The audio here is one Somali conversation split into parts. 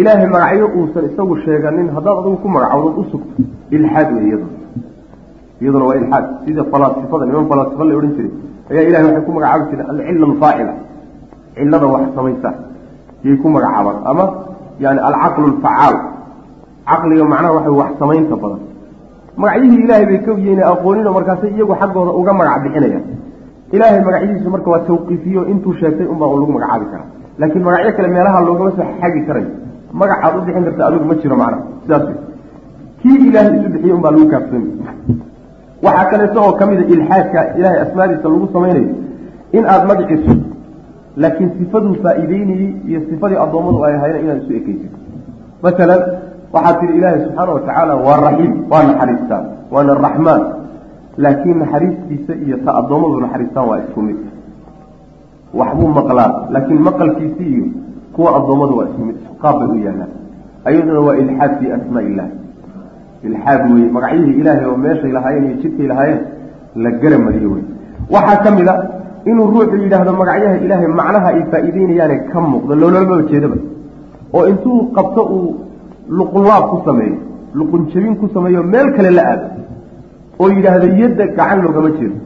ilaahay magacyo uusan isagu sheeganin haddaad adigu ku magacowdood u sugto ilxaad wey iyadu. Iyaduna waa ilxaad. Sida falaasifada niman falaasifa la odhan jiray. Ayaa ilahay waxay ku magacaabi jireen alcilla alfaacila cillada wax samaysa yay ku magacaabaan ama yani alcaqlu alfacaal. Caqliga macnaha waxa wax samaynta badan. Magacyihii ilaahay bay ka yeena aqooninoo markaasay iyagu xaggooda uga magac bixinayaan. Ilaahay magacyadiisu marka waa tawqiifiyo intuu sheegtay unbaa un lagu magacaabi karaa. Laakiin magacyo kale meelaha loogama soo xagi karayo magacaad u bixin karta adigu ma jiro macnaha sidaas kii ilaahay isu bixiyey unbaa lagu kaafsoomi waxaa kaleeto oo ka mida ilxaadka ilaahay asmaadiisa lagu samaynayo in aada magaciisu laakiin sifaduu faa-iideynayey iyo sifadii addoommadu ay ahayna inaad isu ekeysid masalan waxaad tihi ilaahay subxaana watacaala waa raxiim waa naxariistaan waana raxmaan laakiin naxariistiisa iyo ta addoommadu naxariistaan waa isku mid. Waxbuu maqlaa laakiin maqalkiisi iyo kuwa addoommadu waa isku mid qaab bay u yaallaan. Ayaduna waa ilxaad fii asmaa illah ilxaad weye magacyihii ilaahay oo meeshay lahaayeen iyo jidkay lahaayeen la garamariyo wey waxaa ka mid a inuu ruuxu yidhaahdo magacyaha ilaahay macnaha ay faa-iideynayaane ka muuqdo loololama jeedaba oo intuu qabto uu luqunlaab ku sameeyo luqun jabin ku sameeyo meel kale la aado oo yidhaahdo yadda gacan loogama jeedo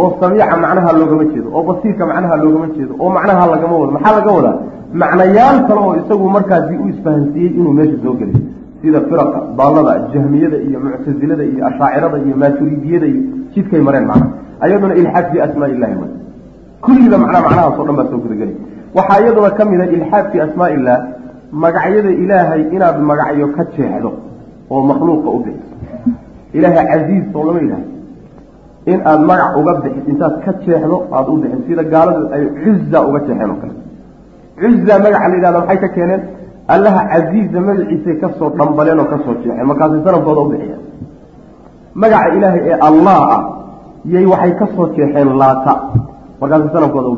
oo samiica macnaha loogama jeedo oo basiirka macnaha loogama jeedo oo macnaha lagama wado maxaa laga wadaa macnayaal kale oo isagu markaasi u isfahansiiyey inuu meesha soo geliyo sida firaqa daallada jahmiyada iyo muctasilada iyo ashaacirada iyo maaturidiyada iyo jidkay mareen macnaha ayaduna ilxaad fii asmaa illahi way kulliba macnaa macnahaas o dhan baa soo gudagelay waxaa iyaduna ka mid a ilxaad fii asmaa illah magacyada ilaahay inaad magacyo ka jeexdo oo makhluuqa u bixiso ilaahay casiiz oo lama yidhahdo in aada magac uga bixid intaad ka jeexdo aada u bixin sida gaaladu ay cuza uga jeexeen oo kale cuza magaca la yidhahda maxay ka keeneen? Allaha casiiza magaciisay ka soo dhambaleen oo ka soo jeexeen. Markaasay sanamkooda u bixiyeen. Magaca ilaahay ee allah ah yay waxay ka soo jeexeen laata. Markaasay sanamkooda u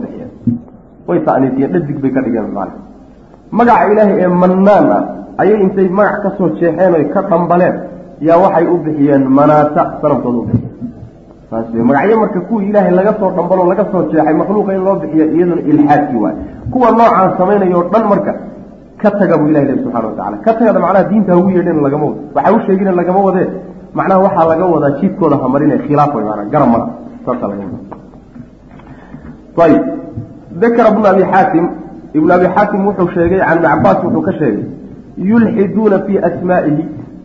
way ta'niisiyeen dhadig bay ka dhigeen maana magaca ilaahay ee mannaan ah ayay intay magac ka soo jeexeen oy ka dhambaleen. Yaa waxay u bixiyeen manaata sanamkooda u magacyo marka kuwii ilaahay laga soo dhambalo laga soo jeexay makhluuqa in loo bixiyo iyaduna ilxaadkii waay kuwa noocaan samaynayo o dhan marka ka taga buu ilahi lehi subxana watacala ka tagada macnaha diinta hagu yeedhen lagama wado. Waxa u sheegina lagama wadee macnaha waxaa laga wadaa jidkooda hamarine khilaaf way maanaa garab mara saasa laga ayib dakara bnu abi xaatim ibnu abi xaatim wuxuu sheegay can ibni cabaas wuxuu ka sheegay yulxiduuna fii asmaa'ihi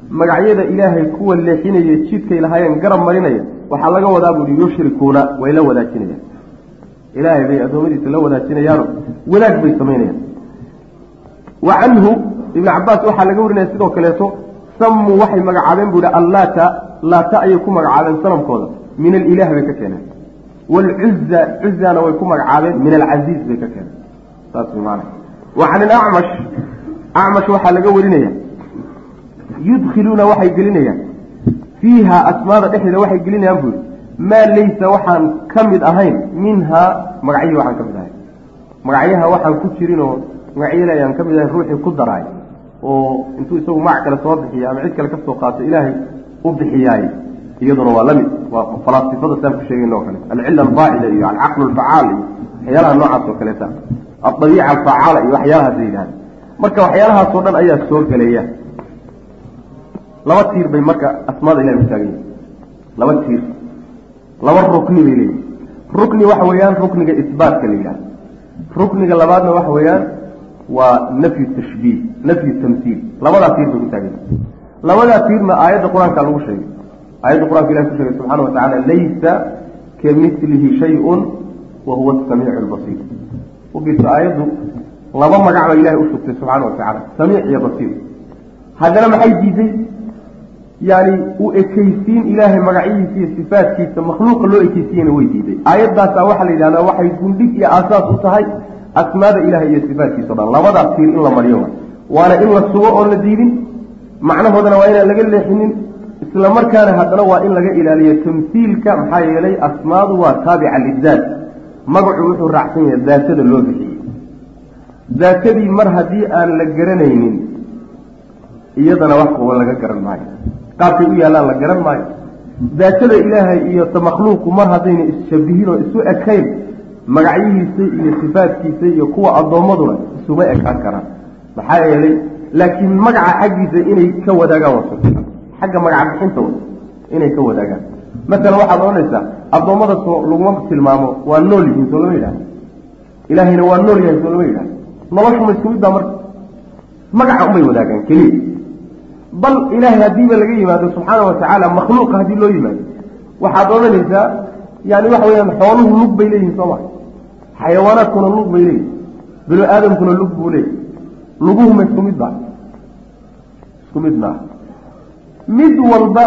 magacyada ilaahay kuwa leexinaya jidkay lahaayeen garab marinaya waxaa laga wadaa buuhi yushrikuuna way la wadaajinayaan. Ilaahay bay addoommadiisa la wadaajinayaano wadaag bay samaynayaan. Wa canhu ibnu cabaas waxaa laga warinaya sidoo kaleeto sammuu waxay magacaabeen buu ihi allaata laata ayay ku magacaabeen sanamkooda min alilah bay ka keeneen. Waalcuza cuzana way ku magacaabeen min alcasiiz bay ka keeneen. Saas maana wa can ilacmash acmash waxaa laga warinaya yudkhiluuna waxay gelinayaan. Fiiha asmaada dhexdeeda waxay gelinayaan buu yihi maa laysa waxaan ka mid ahayn minhaa magacyihii waxaan ka mid ahayn magacyaha waxaan ku jirinoo magacyada ayaan ka mid ahayn ruuxii ku daraay oo intuu isagu magac kale soo bixiya ama cid kale ka soo qaato ilaahay u bixiyaay iyaduna waa la mid waa falaasifada saan ku sheegayna oo kale alcilla alfaacila iyo alcaqlu alfacaal iyo waxyaalaha noocaas oo kaleeta aldabiica alfacaala iyo waxyaalahaas la yidhahda marka waxyaalahaasoo dhan ayaa soo gelaya laba tiir bay marka asmaada ilahay u taagan yihiin laba tiir. Laba rukni bay leeyihiin rukni waxa weeyaan rukniga isbaatka la yidhahda rukniga labaadna waxa weeyaan waa nafyu tashbiih nafyu tamhiil labadaa tiir bay ku yihiin labadaa tiirna aayadda qur'aanka lagu sheegay. Aayadda qur'anka ilahi ku sheegay subxana wa tacala laysa kamilihi shay-un wa huwa albasiir ugirto aayaddu laba magac baa ilahay u shugtay subxaana wa tacala samiic iyo basiir. Haddana maxay diiday yani u ekeysiin ilaahay magacihiisa iyo sifaatkiisa makhluuqa loo ekeysiiyena way diiday aayaddaasa waxaa la yidhahdaa waxay gundhig iyo aasaas u tahay asmaada ilahay iyo sifaatkiisa o dhan. Labadaas tiir in la mariyo waana in la sugo oon la diidin. Macnahoodana waa inaan laga leexinin. Isla markaana haddana waa in laga ilaaliyo tamhiilka maxaa yeelay asmaadu waa taabica lidaat magacu wuxuu raacsan yahay daatada loo bixiyey. Daatadii mar haddii aan la garanaynin iyadana wax kuba laga garan maayo qaabkay u yaallaan la garan maayo. Daatada ilaahay iyo ta makhluuqu mar haddayna isshabihin oo isu ekayn magacyihiisa iyo sifaadkiisa iyo kuwa addoommaduna isuma ekaan karaan. Maxaa yeelay laakiin magaca xaggiisa inay ka wadaagaan waa suurtagal xagga magaca bixintooda inay ka wadaagaan. Masalan waxaad odhanaysaa addoommada soo laguma tilmaamo waa nool yihiin soo lama yidhahdo ilaahayna waa nool yahay soo lama yidhahdo noloshuma isku mid baa marka magaca unbay wadaagaan keliya bal ilaahay haddiiba laga yimaado subxaana watacaala makhluuqa haddii loo yimaado waxaad odhanaysaa yani waxa weyaan xooluhu lug bay leeyihiin soo ma xayawaanaadkuna lug bay leeyihiin binu aadamkuna lug buu leeyahy luguhuma isku mid baa isku mid maaha. Mid walba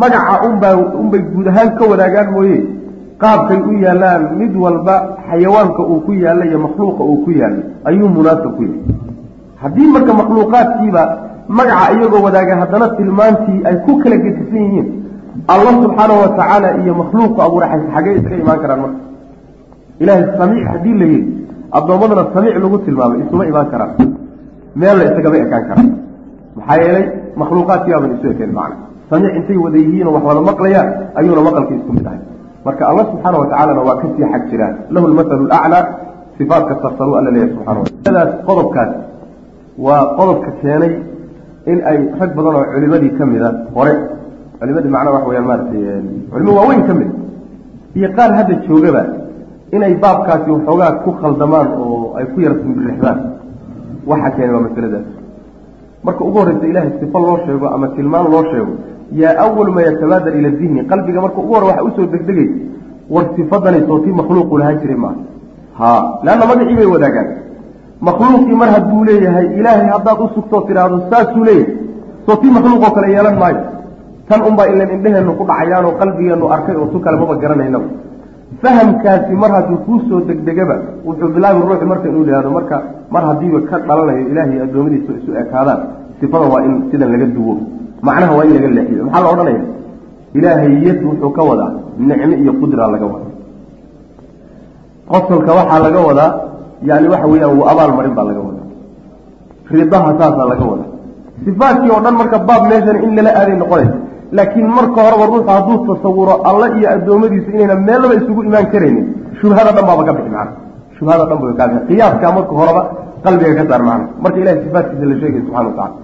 magaca unbaa unbay guud ahaan ka wadaagaan mooye. Qaabkay u yaallaan mid walba xayawaanka uu ku yaalla iyo makhluuqa uu ku yaallo ayuu munaasab ku yahay haddii marka makhluuqaadkiiba magaca iyagoo wadaaga haddana tilmaantii ay ku kala gedisan yihiin. Allah subxaanahu watacaala iyo makhluuqu abuuray xagee isaga imaan karaan marka. Ilaahay samiic haddii la yihi addoommadana samiic lagu tilmaamay isuma imaan karaan. Meel la isagama ekaan karaan maxaa yeelay makhluuqaadkiibaaban isu ekeen macna. Samiic intay wada yihiinoo wax wada maqlayaan ayuuna maqalkii isku mid ahay marka allah subxaana watacaalana waa ka sii xag jiraan. Lahu lmasalu laclaa sifaatka sarsaru alla leeyahy subxana wataadaas qodobkaas waa qodobka keenay in ay rag badan oo culimadii ka mida hore culimadii macnaha waxa weyaan maaratay culimo waaweyn ka mid iyo qaar hadda joogaba inay baabkaasi waxoogaa ku khaldamaan oo ay ku yara simbirixdaan waxa keenay waa masaladaas marka ugu horreysa ilahay sifo loo sheego ama tilmaan loo sheego yaa awalu ma yatabaadar ila dihni qalbiga marka ugu hore waxa u soo degdegay war sifadani soo tii makhluuqu lahaan jiray maaha ha leanna magacii bay wadaagaan makhluuqii mar hadduu leeyahay ilaahay haddaad u sugtoo tidhaahdo saasuu leeyahay. Soo tii makhluuqoo kale yeelan maayo. Tan unbaa ilan indheheennu ku dhacayaan oo qalbigeennu arkay oo tu kale maba garanaynaba fahamkaasi mar hadduu kuu soo degdegaba wuxuu bilaabi ruuxi marka inuu yihahdo marka mar haddiiba ka dhalanayo ilaahay addoommadiisa isu ekaadaan sifada waa in sidan laga duwo. Macnaha waa in laga leexiyo. Maxaa la odhanaya ilaahay yad wuxuu ka wadaa nicmo iyo qudra laga wadaa. Qosolka waxaa laga wadaa yani waxa weeyaan abaal marin baa laga wadaa. Ridaha saasaa laga wadaa. Sifaadkii oo dhan marka baab meeshan in lala aaday noqonaysa laakiin marka horeba ruuxu hadduu tasawuro alla iyo addoommadiisa inayna meellaba isugu imaan karaynin shubhada dhan baaba ka bixi macana shubhada dhan ba kaa qiyaaskaa marka horeba qalbiga ka saar macana marka ilahay sifaatkiisa la sheegay subxana wa tacala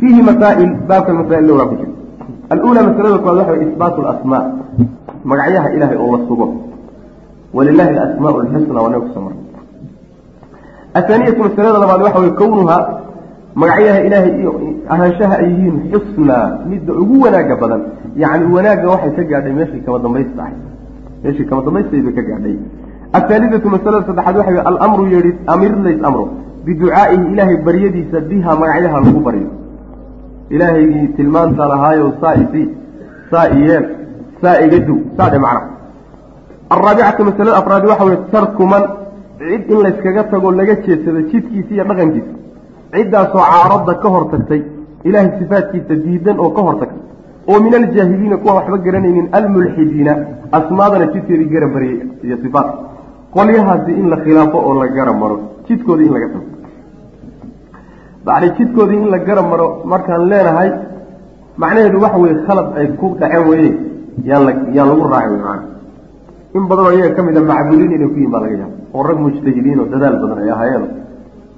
fiihi masaa'il baabkan masaa'il dhowraa ku jira alula masalada koowaad waxa way isbaatu alasmaa magacyaha ilahay oo la sugo. Walilahi alasmaau alxusna waa naga ku soo marnay athaaniyatu masalada labaad waxa way kownuha magacyaha ilaahay iyo ahaanshaha ay yihiin xusnaa midda ugu wanaaga badan. Yacni wanaagga waxay ka gaadhay meeshii kama dambaysta ahay meeshii kama dambaystay bay ka gaadhay. Athaalidatu masalada saddexaad waxa way alamru yeedhi amir lays amro biducaa'ihi ilaahay baryadiisa biha magacyaha lagu baryo. Ilaahaygii tilmaanta lahaayow saa isi saa iyeel saa iga dow saa dhe macna. Alraabicatu masalada afraadi waxa weye tarku man cid in layskaga tago laga jeedsado jidkiisa iyo dhaqankiisa. Ciddaasoo caaradda ka hor tagtay ilaahay sifaadkiisa diidan oo ka hor tagtay. Oo min aljaahiliina kuwa waxba garanaynin almulxidiina asmaadana jidkeedii gara baryay iyo sifaadka qolyahaasi in la khilaafo oo la gara maro jidkoodii in laga tago. Bacni jidkoodii in la gara maro markaan leenahay macnaheedu waxa weye khalad ay ku dhaceen weye yaan yaan lagu raaci wey maana in badanoo iyaga ka mid a macbuudiin inay ku yihiin baa laga yaaba oo rag mujtahidiin oo dadaal badan ay ahaayeen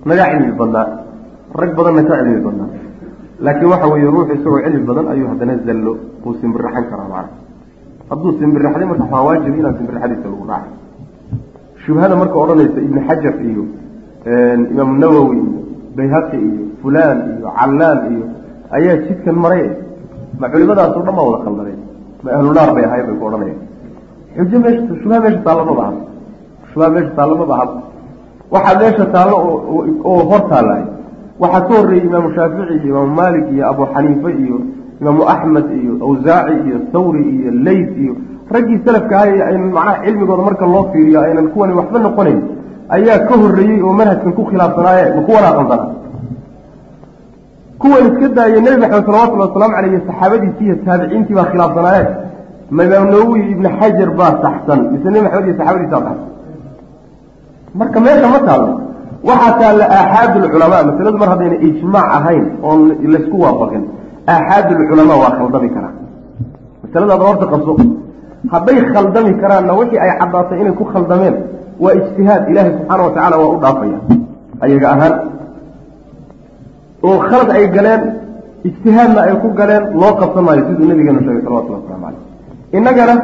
naga cilmi badnaa rag badanna ka cilmi badnaa. Laakiin waxa weeye ruuxu isagoo cilmi badan ayuu haddana zallo uu simbirraxan karaa macana hadduu simbirraxday marka waxaa waajib inaan simbirraxadiisa lagu raacay shubhada marka odhanaysa ibni xajar iyo imaamu nawowi iyo bayhaqi iyo fulaan iyo callaan iyo ayaa jidkan maray. Ma culimadaasoo dhan baa wada khaldanay. Ma ahlunaar bay ahayn bay ku odhanayaan xujo meesha shubha meesha taallo ma baha meesha taallo ma waxaa meesha taallo oo hor taallay waxaa ka horreeyey imaamu shaafici iyo imaamu maalik iyo abu xaniife iyo imaamu axmed iyo awsaaci iyo thawri iyo leyt iyo raggii salafka ahay aynan macnaha cilmigooda marka loo fiiriyo aynan kuwani waxba noqonayn ayaa ka horreeyey oo manhajkan ku khilaafsanaaye ma kuwanaa qaldana kuwan iska daaya nebi maxamed salawatullhi wasalaamu caleyh iyo saxaabadiisii iyo taabiciintii baa khilaafsanaaye imaam nawowi ibni xajar baa saxsan. Mise nebi maxamed iyo saxaabadiisaa saxsan marka meesha ma taallo waxaa taalla aaxaad ulculamaa masaladu mar haddayna ijmaac ahayn oon laysku waafaqin. Aaxaad ulculamaa waa khaldami karaa. Masaladaada horta qabso. Hadday khaldami karaanna wixii ay caddaatay inay ku khaldameen waa ijtihaad. Ilaahay subxaana wa tacala waa u dhaafaya. Ayaga ahaan oo khalad ay galeen ijtihaadna ay ku galeen loo qabsan maayo siduu nabigeenu sheegay salawatullah waslamu caleyh innagana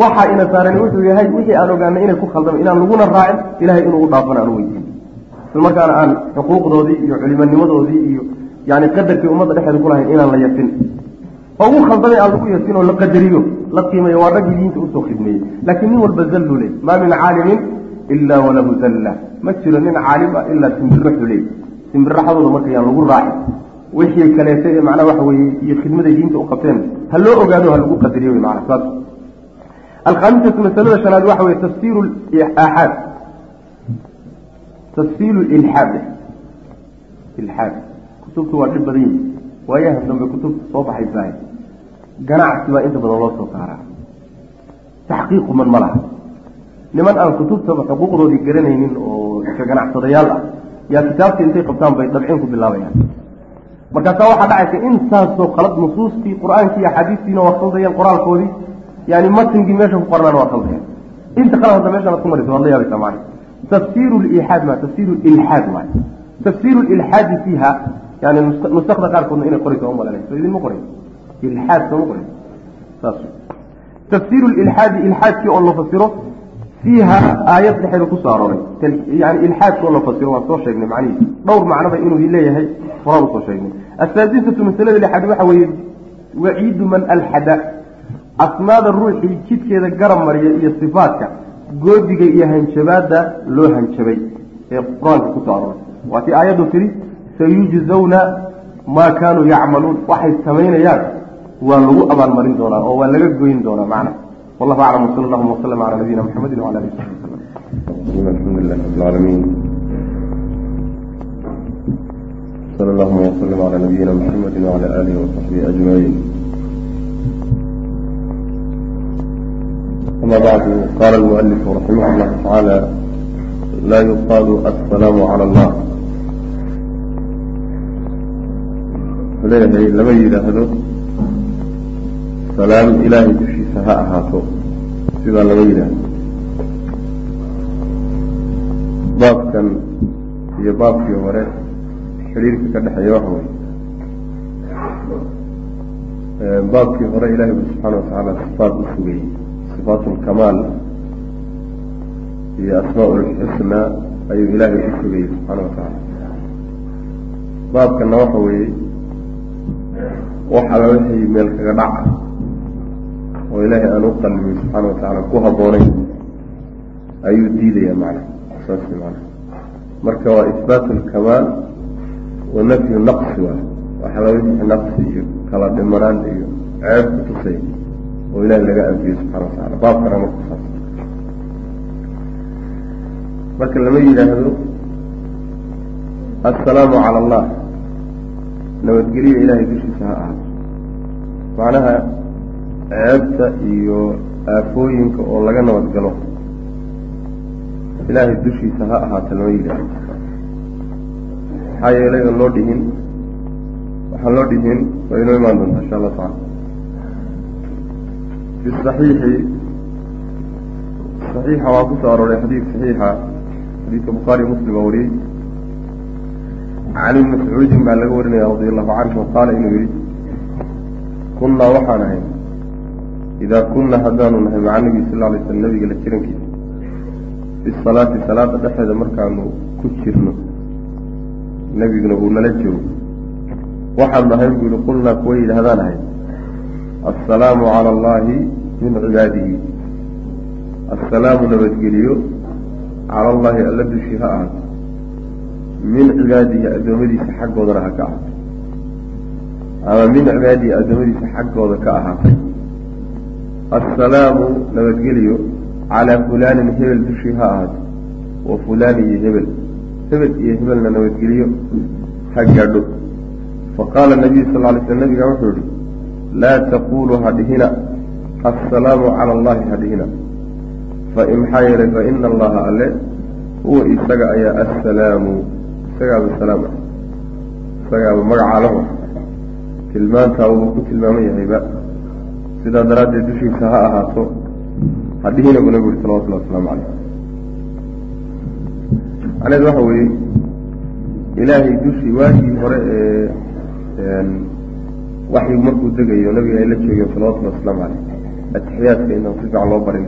waxaa ina saaran wuxuu yahay wixii aan ogaanay inay ku khaldama inaan laguna raacin ilahay inuu u dhaafana aan u weydiin. Isla aan xuquuqdoodii iyo culimanimadoodii iyo yani qadarkii ummadda dhexeeda ku lahayn inaan la yasin oo ugu khaldamay aan lagu yasin oo la qadariyo la qiimayo waa raggii diinta u soo khidmeeyey. Laakiin nin walba zalluu leey maa min caalimin ilaa walahu zalla. Ma jiro nin caalim ah ilaa simbirraxu leey simbirraxadooda marka yaan lagu raacin wixii kaleeta ee macnaha waxa weeye iyo khidmaday diinta u qabteen ha loo ogaado ha lagu qadariyo wey macana saas alkhaamisatu masalada shanaad waxa weye tafsiiru aaxaad tafsiilu ilxaad ilxaad kutubtu waa dhib badan yihi waayahan dambe kutubta soo baxaysaah ganacsi baa inta badan loo soo saaraa. Taxqiiqu man ma laha niman aan kutubtaba xuquuqdoodii garanaynin oo ka ganacsadayaal ah yaa kitaabtii intay qabtaan bay dabcin ku bilaabayaan markaasaa waxaa dhacaysa intaasoo qalad nusuustii qur'aankii iyo axaadiistiina waa khaldayeen qoraalkoodii yani matngii meesha ku qornaan waa khaldayeen inta qalad hadda meeshaan ad ku maraysa waad la yaabaysaa macana tafsiiru lilxaad ma tafsiiru ilxaad waay tafsiiru ilxaadi fiiha yani nusakda qaarkoodna inay qoraysa u malanayso idinma qoray ilxaad sooma qoray saas. Tafsiiru ilxaadi ilxaadkii oo la fasiro fiiha aayad dhexeeda ku soo arooray. Yani ilxaadkii oo la fasiro waan soo sheegnay macnihiis. Dhowr macnoba inuu leeyahay horaan u soo sheegnay. Asaadisatu masalada lixaad waxa weeye waciidu man alxada. Asmaada ruuxii jidkeeda garab mariya iyo sifaadka goodiga iyo hanjabaadda loo hanjabay ee qur'aanka ku soo arooray. Waatii aayaddu tidhi sayujzawna maa kaanuu yacmaluun. Waxay samaynayaan waa lagu abaalmarin doonaa oo waa laga goyn doonaa macna wallahu aclam wsala allahuma wasalam cala nabiyina mxamedi wala alihi saxbi wasalam alxamdulilah rabbilcaalamiin sala allahuma wasalam cala nabiyina mxamedi wacala aalihi wasaxbihi ajmaciin ama bacdu qaala almualifu raximah llahu tacaala laa yuqaalu assalaamu cala allah wuxuu leeyahay lama yidhaahdo salaam ilaahay dushiisa ha ahaato. Sidaa lama yidhaahdo. Baabkan iyo baabkii hore xidhiirka ka dhexeeya waxa wey baabkii hore ilahay bu subxaana watacaala sifaat u sugayey sifaat lkamaal iyo asmaa lxusnaa ayuu ilaahay u sugayey subxaana watacaala baabkana waxa weeye wax alla wixii meel kaga dhaca oo ilaahay aan u qalmin subxaana watacaala ku habboonayn ayuu diidaya macna saas macna marka waa isbaat alkamaal wa nafyu naqsi waa wax alla wixii naqsi iyo kala dhimanaan iyo ceeb ku tusay oo ilaahay laga anfiyo subxana watacala baabkana marka saas marka lama yidhaahdo assalaamu cala allah nabadgeliya ilaahay dushiisa ha ahaato. Macnaha ceebta iyo aafooyinka oo laga nabad galo ilaahay dushiisa ha ahaata lama yidhaahdo maxaa yeelay oon loo dhihin waxaan loo dhihin waa inoo imaan doonta insha allah tacala fi saxiixi saxiixa waa ku soo arooray xadiid saxiixa xadiidka bukhaari muslim baa wariyey. Can ibni mascuudin baa laga warinaya radi allahu canhu qaala inuu yihi kunnaa waxaan ahay idaa kunna haddaanu nahay maca nebiy sal alay slam nabiga la jirankiisa fi salaati salaada dhexeeda markaanu ku jirno nebiguna uu nala joogo waxaan nahay buu yihi qulnaa kuwa yidhahdaan ahay assalaamu cala allahi min cibaadihi assalaamu nabadgeliyo cala allahi alla dushii ha ahaato min cibaadihi addoommadiisa xaggoodana ha ka ahaato ama min cibaadihi addoommadiisa xaggooda ka ahaatay assalaamu nabadgeliyo calaa fulaanin hebel dushii ha ahaato wa fulaani iyo hebel hebel iyo hebelna nabadgeliyo ha gaadho faqaala nabiyu sal ly sl nabiga wuxuu yihi laa taquluu ha dhihina assalaamu cala allahi ha dhihina maxaa yeelay faina allaha alle huwa isaga ayaa assalaamu isagaaba salaam ah isagaaba magaca lahu tilmaantaa uba ku tilmaaman yahayba sidaa daraaddeed dushiisa ha ahaato ha dhihina buu nabigu uri salawatullahi wasalaamu caleyh macneed waxa weeye ilaahay dushii waagii hore ee waxyigu markuu degayo nabiga ay la joogeen salawatullhi wasalaamu caleyh atixiyaadka inaan si fiican loo barin.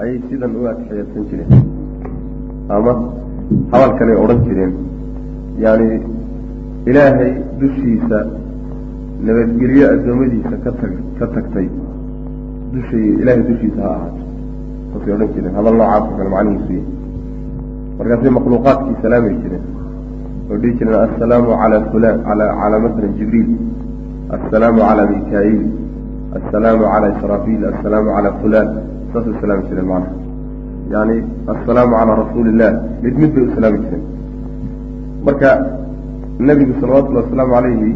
Ayay sidan u atixiyaadsan jireen. Ama hadalkanay odhan jireen. Yani ilaahay dushiisa nabadgelyo addoommadiisa ka tag ka tagtay dushay ilaahay dushiisa ha ahaato. Saasay odhan jireen hadal noocaasoo kale macnihiisu yahay markaasay makhluuqaadkii salaamay jireen oo dhihi jireen assalaamu calaa fulan ala calaa masalan jibriil. Assalaamu calaa mika-iil assalaamu calaa israafiil. Assalaamu calaa fulan saasay salaami jireen macnaha. Yani assalaamu calaa rasuuli illah mid mid bay u salaami jireen. Marka nebigu salawatullhi wasalaamu calayhi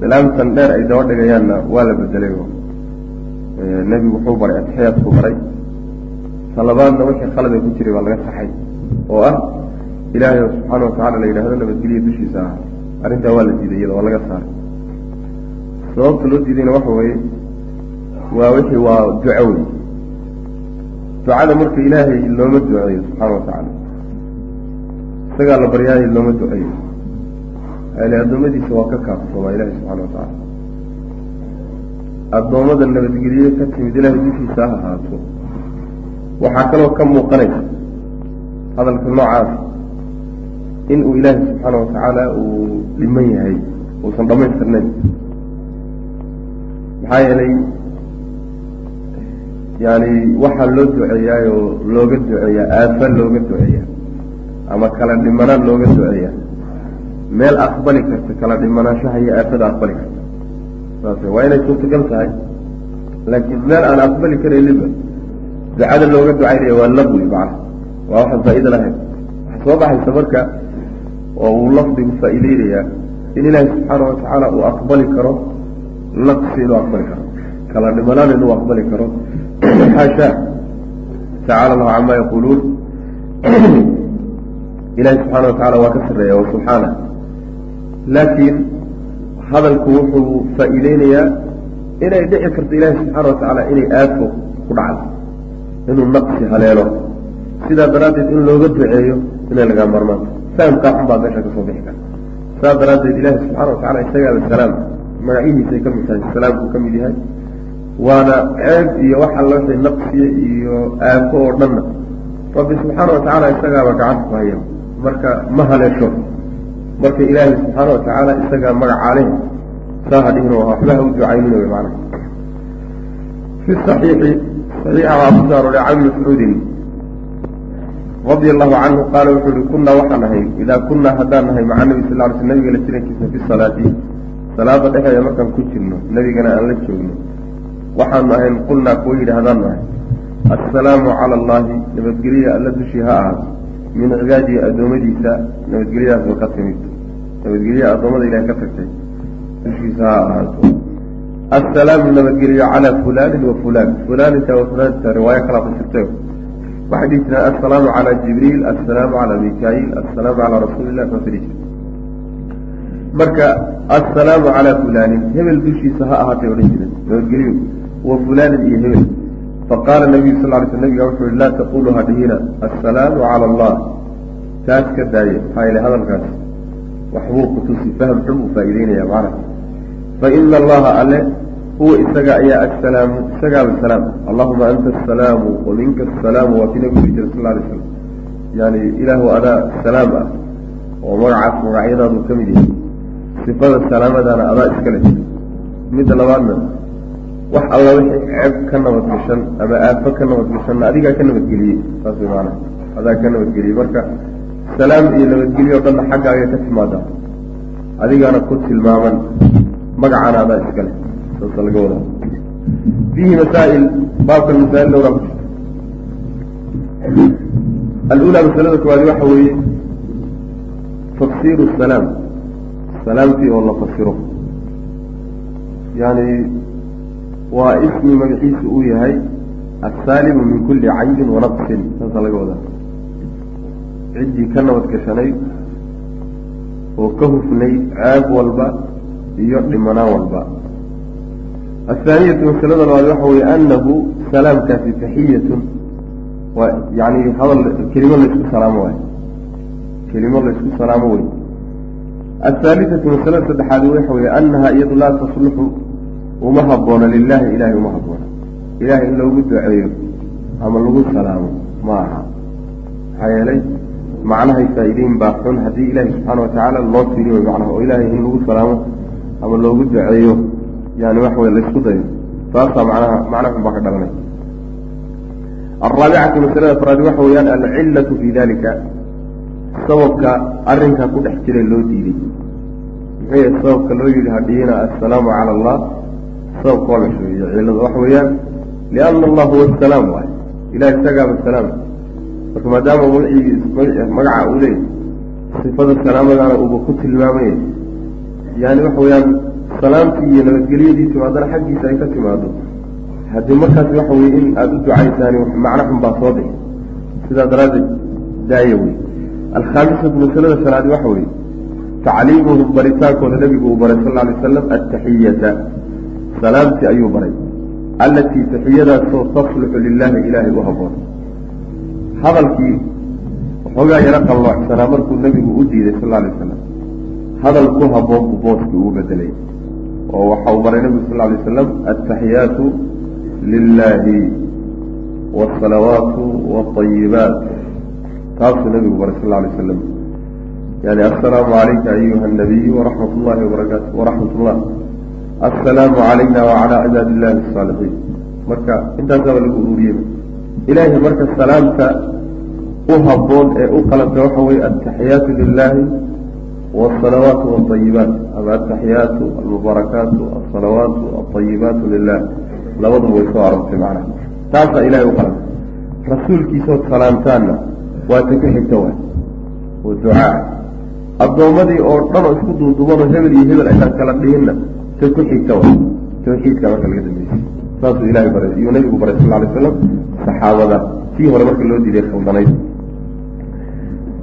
salaamtan dheer ay daba dhigayaanna waa la bedelay nebigu wuxuu baray atixiyaadku baray. Talabaadna wixii khalad ee ku jiray baa laga saxay oo ah ilaahay subxaana watacala la yidhahdo nabadgelya dushiisa ah. Arrintaa waa la diiday iyada waa laga saaray. Sababta loo diidayna waxa weeye waa wixii waa duco wey ducada marka ilaahay looma duceeyo subxaana watacaala isagaa la baryaayo looma duceeyo ale addoommadiisa waa ka kaaftoomaa ilahi subxana watacaala addoommada nabadgelye ka timid ilaahay dushiisa ha ahaato. Waxaa kaloo ka muuqanaysa hadalka noocaas in uu ilaahi subxaana watacaala uu dhiman yahay uusan dhamaystirnayn maxaa yeelay yani waxaa loo duceeyaayoo looga duceeyaa aafa looga duceeyaa ama kala dhimana looga duceeyaa meel aqbali karta kala dhimanaanshaha iyo aafada aqbali karta. Saas waa inay suurtagal tahay. Laakiin meel aan aqbali karayninba ducada looga ducaynaya waa laqwi macna waa waxaan faa-iida lahayn waxa soo baxaysa marka oo uu lafdigu faa-ideynayaa in ilaahi subxaana watacaala uu aqbali karo naqsi inuu aqbali karo. Kala dhimanaan inuu aqbali karo. Xaashaa tacaala allahu camaa yaquuluun. Ilahi subxaana watacala waa ka sarreeya wa subxaana laakiin hadalku wuxuu faa-iideynayaa inay dhici karto ilaahi subxaana watacaala inay aafo ku dhacdo inuu naqsi haleelo. Sidaa daraaddeed in looga duceeyo inay lagaa marmaan fahamkaa xun baa meesha ka soo bixi kara saas daraaddeed ilaahi subxaana watacala isagaaba salaam magacihiisay ka mid tahay salaamku ka mid yahay. Waana ceeb iyo wax alla waxay naqsiya iyo aafo oo dhanna. Rabbi subxaana watacaala isagaaba gacanta ku haya marka ma haleesho marka ilaahay subxaana watacaala isagaa magacaaleh saa hadhihin waxba ha u ducaynin wy maana fi saxiixi saxiixa waa ku soo arooray can mascuudin radia allahu canhu qaala wuxuu yihi kunaa waxaan ahay idaa kunaa haddaan nahay maca nebi sal ly sl nabiga la jirankiisa fi salaati salaada dhexeeda markaan ku jirno nebigana aan la joogno waxaanu ahayn qulnaa kuwa yidhi haddaan nahay assalaamu cala allahi nabadgelya alla dushii ha ahaato min cibaadihi addoommadiisa nabadgelyadaasoo ka timid. Nabadgelya addoommada ilahay ka tagtay. Dushiisa ha ahaato. Assalaamu nabadgelyo calaa fulaanin wa fulaan. Fulaaninta wa fulaanita riwaayo kalaa fasirtay waxay dhihi jireen assalaamu calaa jibriil assalaamu calaa mika-iil assalaamu calaa rasuuli llah saasay dhihi jireen marka assalaamu calaa fulaanin hebel dushiisa ha ahaatay odhan jireen nabadgelyo wa fulaanin iyo hebel faqaala nabiyu sal ly sl nabiga wuxuu yihi laa taqulu hadhihina assalaamu cala allah. Taas ka daaye maxaa yeele hadalkaas waxbuu kutusi fahm xun buu faa-iideynaya macnaha. Faina allaha alle huwa isaga ayaa assalaamu isagaaba salaam. Allahuma anta asalaamu wa minka asalaamu waa kii nabigu jira sal lay slam yani ilaahu adaa salaam ah. Oo magacaas magacyadaadu ka mid yahay sifada salaamadaana adaa iska leh. Midda labaadna wax alla wixii ceeb ka nabadgashan ama aafo ka nabadgashanna adigaa ka nabadgeliyey saas way maanaha adaa ka nabadgeliyey marka salaam iyo nabadgelyo o dhanna xaggaaga ka timaadaa adigaana ku tilmaaman. Magacaana adaa iska leh. Saasa laga wadaa fiihi masaa'il baabkan masaa'il dhowraa ku jirta alulaa masalada koowaad waxa weeye tafsiru salaam. Salaamtii oo la fasiro. Yani waa ismi magaciisu uu yahay assaalimu min kulli caybin wanaqsin saasa laga wadaa. Ciddii ka nabadgashanayd oo ka hufnay ceeb walba iyo dhimanaan walba. Athaaniyatu masalada labaad waxa weye anahu salaamkaasi taxiyatun. Waa yani hadal kelimo laysku salaamo waayo kelimo laysku salaamo wey athaalithatu masalada saddexaad waxa weeye annahaa iyadu laa tasluxu uma habboona lilaahi ilahay uma habboona ilahay in loogu duceeyo ama lagu salaamo ma aha maxaa yeelay macnahay faa'iideyn baa xun. Haddii ilaahi subxaana watacaala loo tiriyo macnaha oo ilaahay in lagu salaamo ama loogu duceeyo yani waxa weye laysku dayo. Taasaa macnaha macna xun baa ka dhalanay. Alraabicatu masalada afraad waxa weeyaan alcillatu fi dalika sababka arrinkaa ku dhex jira loo diiday muxuu yahay sababka loo yidhi hadhiyina assalaamu cala allah sababka waa la sheegiyo cillada waxa weeyaan. Liana allah huwa asalaam waay. Ilahi isagaaba salaam. Marka maadaama magaciigi magaca uu leeyahy sifada salaamadana uuba ku tilmaamaya yani waxa weeyaan salaamtii iyo nabadgelyadiisu haddana xaggiisa ay ka timaado haddii markaas waxa weye in aada u ducaysaani macno xun baa soo bixi sidaa daraaddeed daaya wey alkhaamisatu masalada shanaadi waxa weeye tacliimuhum baritaankooda nabigu uu baray sal lla alay wasalam ataxiyata salaamtii ayuu baray allatii taxiyadaasoo tasluxu lilaahi ilaahay u haboon hadalkii waxoogaa yaro qalloocsanaa markuu nebigu u diiday sal lla alay wasalam hadal ku haboon buu booskii ugu bedelay oo waxa uu baray nebigu sal lla alay wasalam ataxiyaatu lilahi wsalawaatu wاطayibaat taasuu nabigu baray sal alay slam yani assalaamu calayka ayuha nabiyu waraxmat asalaamu calayna wacalaa cibaadi illahi asaalixiin marka intaasaba lagu ururiyey. Ilaahay marka salaamta u habboon ee u qalanta waxa weye ataxiyaatu lilaahi wsalawaat wطayibaat ama ataxiyaatu almubaarakaatu asalawaatu aطayibaatu lilah labaduba way soo arortay macnaha. Taasaa ilahay u qalanta rasuulkiisaood salaamtaanna waa ta ka xigta waay. Oo ducaa. Addoommadii oo dhan oo isku duudubanoo hebel iyo hebel aydan kala dhihinna ta ku xigta tawxiidka marka laga dambeysay saasuu ilahay baray iyuu nabigu baray sal alay slam saxaabada. Tii hore marka loo diiday khaldanayd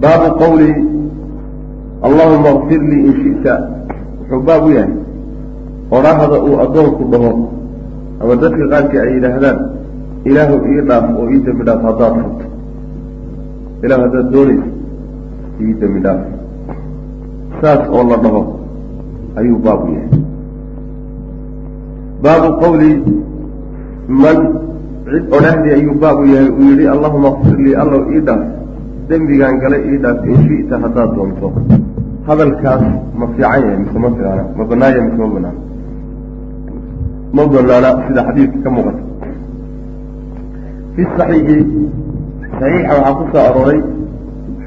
baabu qawli allahuma kfir lii in shita. Wuxuu baab u yahay odhahda uu addoonku dhaho ama dadka qaarkii ay yidhaahdaan ilaahu ii dhaaf oo ii dembi dhaaf haddaad rabto ilahu haddaad doonayso ii dembi dhaaf. Saas oo la dhaho ayuu baabu yahay baabu qawli man cid odhahdii ayuu baabu yahay uu yihi allahuma kfir lii allow ii dhaaf dembigaan galay ii dhaaf in shi'ta haddaad doonto. Hadalkaas ma fiican yahay mise ma fiicna ma banaan yahay mise ma banaana ma banaana sida xadiidka ka muuqata. Fi saxiixi saxiixa waxaa ku arooray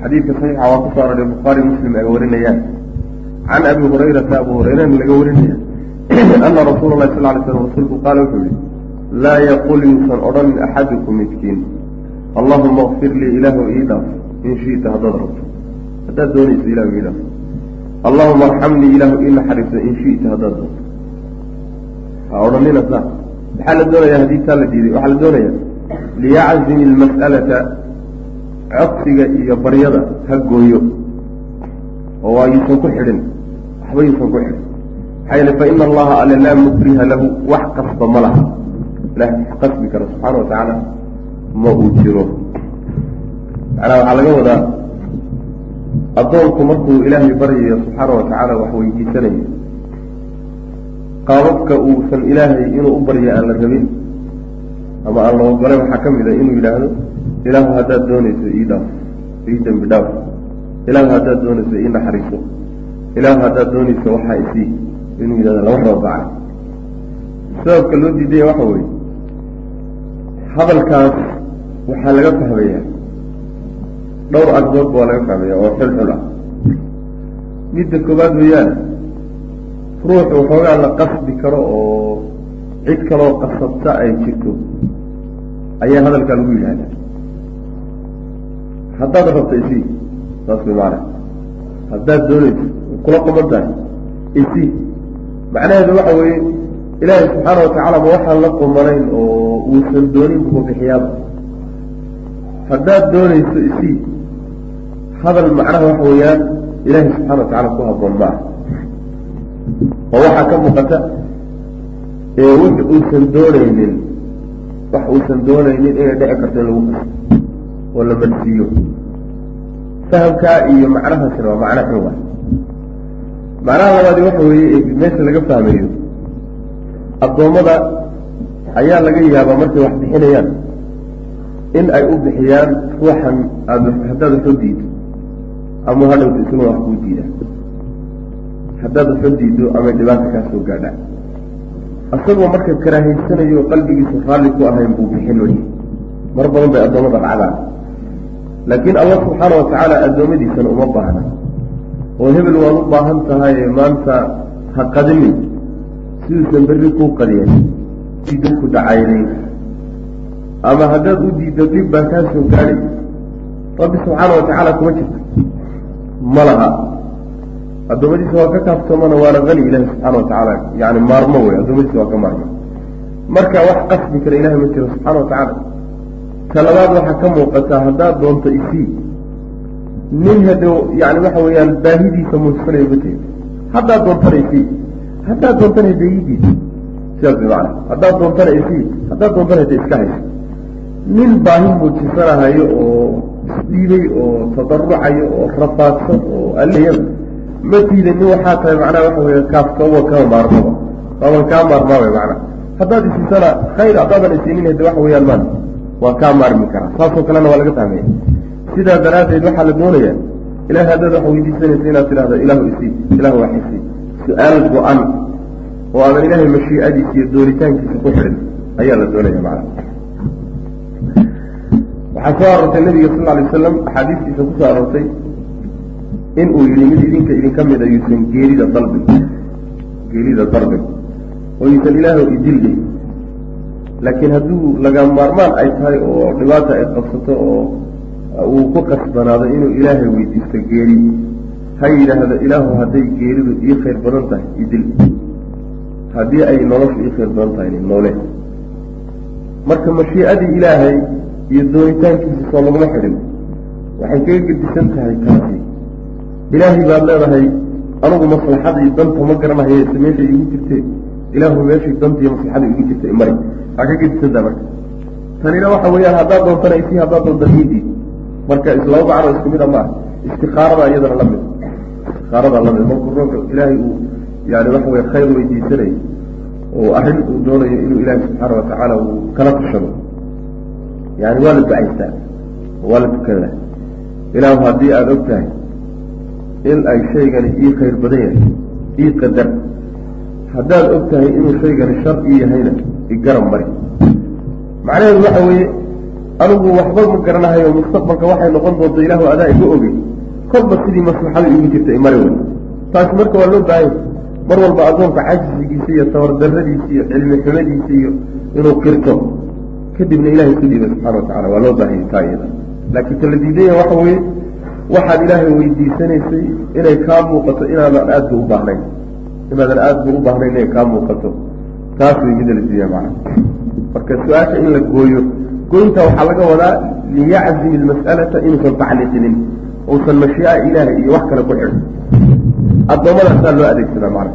xadiidka saxiixa waa ku soo arooray bukhaari muslim ay warinayaan can abi hurayrata abu hurayrana laga warinaya ana rasuula lahi sal lay slam rasuulku qaala wuxuu yihi laa yaqul yuusan odhanin axadukum midkiin allahuma kfir lii ilaahu ii dhaaf in shi'ta haddaad rabto haddaad doonayso ilahu ii dhaaf allahuma arxamnii ilaahu ii naxariiso in shi'ta haddaad doonto ha odhanina saa maxaa la doonaya haddii taa la diiday waxaa la doonaya liyaczimi almas'alata codsiga iyo baryada ha gooyo oo waa yuusan ku xidhin waxba yuusan ku xidhin maxaa yeele fa ina allaha alle laa mukriha lahu wax qasba ma laha. Ilahay wax qasbi kara subxaana wa tacaala ma uu jiro. Macnaha waxaa laga wadaa addoonku markuu ilaahay baryayo subxaana wa tacaala wax weydiisanayo qaababka uusan ilaahay inuu u baryo aan la rabin ama aan la ogolay waxaa ka mid a inuu yidhaahdo ilaahu haddaad doonayso ii dhaaf ii dembi dhaaf. Ilaahu haddaad doonayso ii naxariiso. Ilaahu haddaad doonayso waxaa isii inuu yidhahdo lama rabo bacay sababka loo diidaya waxa weeye hadalkaas waxaa laga fahmayaa. Dhowr arrimood baa laga fahmaya oo xulxul ah. Midda koowaad weeyaan ruuxu waxoogaa la qasbi karo oo cid kaloo qasabta ay jirto ayaa hadalkaa lagu yidhahda haddaad rabto isii saas way maana haddaad doonayso kula quman tahay isii macnaheedu waxa weeye ilaahay subxaana watacaala ma waxaan la qumanayn oo uusan doonin buba bixiyaaba. Haddaad doonayso isii hadal macnaha waxa weeyaan ilaahay subxana watacala ku haboon ma ah oo waxaa ka muuqata wix uusan doonaynin wax uusan doonaynin inay dhici karto in lagu qaso oo la marsiiyo fahamkaa iyo macnahaasina waa macno xun waay macnaha labaadi waxa weeye meesha laga fahmayo addoommada ayaa laga yaabaa markay wax bixinayaan in ay u bixiyaan ruuxan aada haddaad waxu diido ama hadhowta isuna wax kuu diida haddaad waxu diido ama dhibaata kaa soo gaadha. Isagoo marka karaahaysanayo qalbigiisa raalli ku ahayn buu bixin wey mar badan bay addoommada dhacdaan laakiin allah subxaana wa tacaala addoommadiisana uma baahna oo hebel waad u baahan tahay maanta ha qadinin siduusan berri kuu qadiyan ku dhacaynayn ama haddaad u diiddo dhib baa kaa soo gaadhay. Rabbi subxaana wa tacaala kuma jirto. Ma laha. Addoommadiisa waa ka kaaftoomana waana hani ilahi subxaana wa tacaala yani maarmo wey addoommadiisa waa ka maarmo. Marka wax qasbi kara ilahi ma jiro subxaana wa tacaala talabaad waxaa ka muuqataa haddaad doonto isii nin hadow yani waxa weeyaan baahidiisa muujsanayo ma jeedo haddaad doontana isii haddaad doontana iidiid sidaas bimacna haddaad doontana haddaad doontana iska hayso. Nin baahi muujisanahayo oo isdhiibay oo tadarucayo oo rafaadsan oo aleyada ma tiida nin waxaa tahay macnaha waxa weya kaafkawa kama maarmaba waaban kaa maarmaabay macnaha. Haddaad isiisana khayr haddaadan isiinin hade waxa weeyaan maan waa kaa maarmi karaa. Saasoo kalena waa laga fahmaya sidaa daraaddeed waxaa la doonayaa ilahay haddaad wax weydiisanaysa inaad tidhahdo ilaahu isii ilahu wax isii su'aal go-an oo aadan ilaahay mashiicadiisa iyo dooritaankiisa ku xidhin ayaa la doonaya macna. Waxaa soo aroortay nabiga sal lla alay wasalam axaadiistiisa ku soo aroortay in uu yidhi mid idinka idinka mid a yuusan geerida dalbin geerida dalbin oo yuusan ilaahu idilgey laakiin hadduu laga maarmaan ay tahay oo dhibaata ay qabsato oo uu ku qasbanaado inuu ilaahay weydiisto geeri. Ha yidhaahdo ilaahu hadday geeridu ii khayr badan tahay idil. Haddii ay noloshu ii khayr badan tahay noole. Marka mashiicadii ilaahay iyo doonitaankiisa soo laguma xidhin waxay kaga gedisan tahay taasi. Ilaahay baad leedahay anugu maslaxadii danta ma garanahaye se meeshay igu jirtee ilaahu meeshay danta iyo maslaxada igu jirta imari waa ka gedisantaha marka. Tanina waxa weeyaan haddaad doontana isii haddaad doontan iidii marka islaba macno isku mid a ma ah istikaarada iyadana la mid. Istikaarada la mid markuu ruuxu ilaahay uu yani waxa weye khayr weydiisanayo oo arrin uu doonayo inuu ilaahay subxaana watacaala uu kala tushado. Yani waa la ducaystaa waa la tukadaa ilaahu haddii aada og tahay in ay shaygani ii khayr badan yahay ii qadar haddaad og tahay inuu shaygani shar ii yahayna igarab mari. Macnaheedu waxa weeye anigu waxba ma garanahayo mustaqbalka waxay noqon doonto ilaahu adaa iga ogey kolba sidii maslaxada igu jirta imari wey taasi marka waa loo baahanya mar walba addoonka cajisigiisa iyo tabardaradiisa iyo cilmi xumadiisa iyo inuu qirto kadibna ilahay ku dhiiba subxana watacala waa loo baahanya taa iyada. Laakiin kala diidanya waxa weeye waxaad ilaahay weydiisanaysay inay kaa muuqato inaadan aadba u baahnayn. Inaadan aadba u baahnayn inay kaa muuqato. Taas way mida la diiya macna marka su'aasha in la gooyo goynta waxaa laga wadaa liyaczim ilmas'alata inuusan tacliiqinin uusan mashiica ilaahay iyo wax kale ku xidhin addoommadasaa loo adeegsadaa macna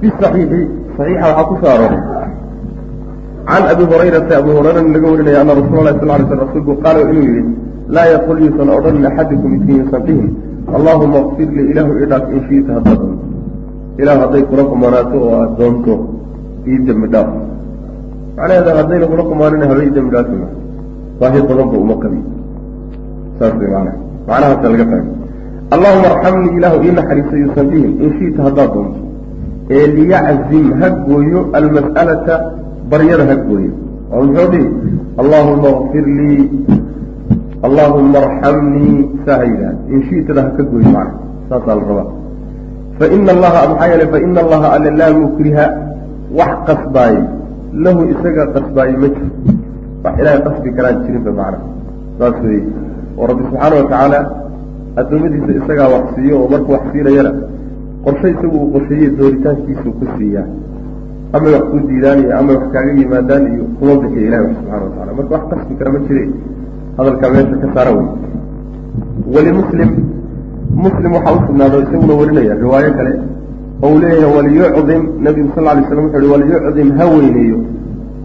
fi saxiixi saxiixa waxaa ku soo can abi hurayrata abu hurayra laga warinaya ana rasuula lahi sal ly sl rasuulku qaala inuu yihi laa yaqul yuusan odhanin axadikum midkiin yuusan dhihin allaahuma kfir lii ilaahu idhaaf in shiita haddaad doonto ilahu hadday kula kumanaato oo aada doonto ii dembi dhaaf macnaheeda haddayna kula kumaanina haba ii dembi dhaafi baahi badan ba uma qabi. Saas way maana macnahaasa laga fahmay allahuma arxamnii ilaahu ii naxariisa yuusan dhihin in shiita haddaad doonto. Ee liyaczim ha gooyo almas'alata baryada ha gooyo. Oo muxuu dhihi allaahuma kfir lii allaahuma arxamnii saa ha yidhaha in shiitada ha ka gooyo macna. Saasaa la rabaa wax ilaahay qasbi karaan jirinba macna. Saas weeye oo rabbi subxaana watacaala addoommadiisa isagaa wax siiyo oo markuu wax siinayana qorshe isagu uu qorsheeye dooritaankiisuu ku siiyaa. Amay wax ku diidaan iyo amay wax kaaga yimaadaan iyo kuma bixiya ilahi wax subxana watacala marka wax qasbi kara ma jire hadalkaa meesha ka saara wey walimuslim muslim waxaa u sugnaado isaguna warinaya riwaayo kale oo uu leeyahay waliyucdim nabigu sal ly slam wuxu uhi waliyucdim ha weyneeyo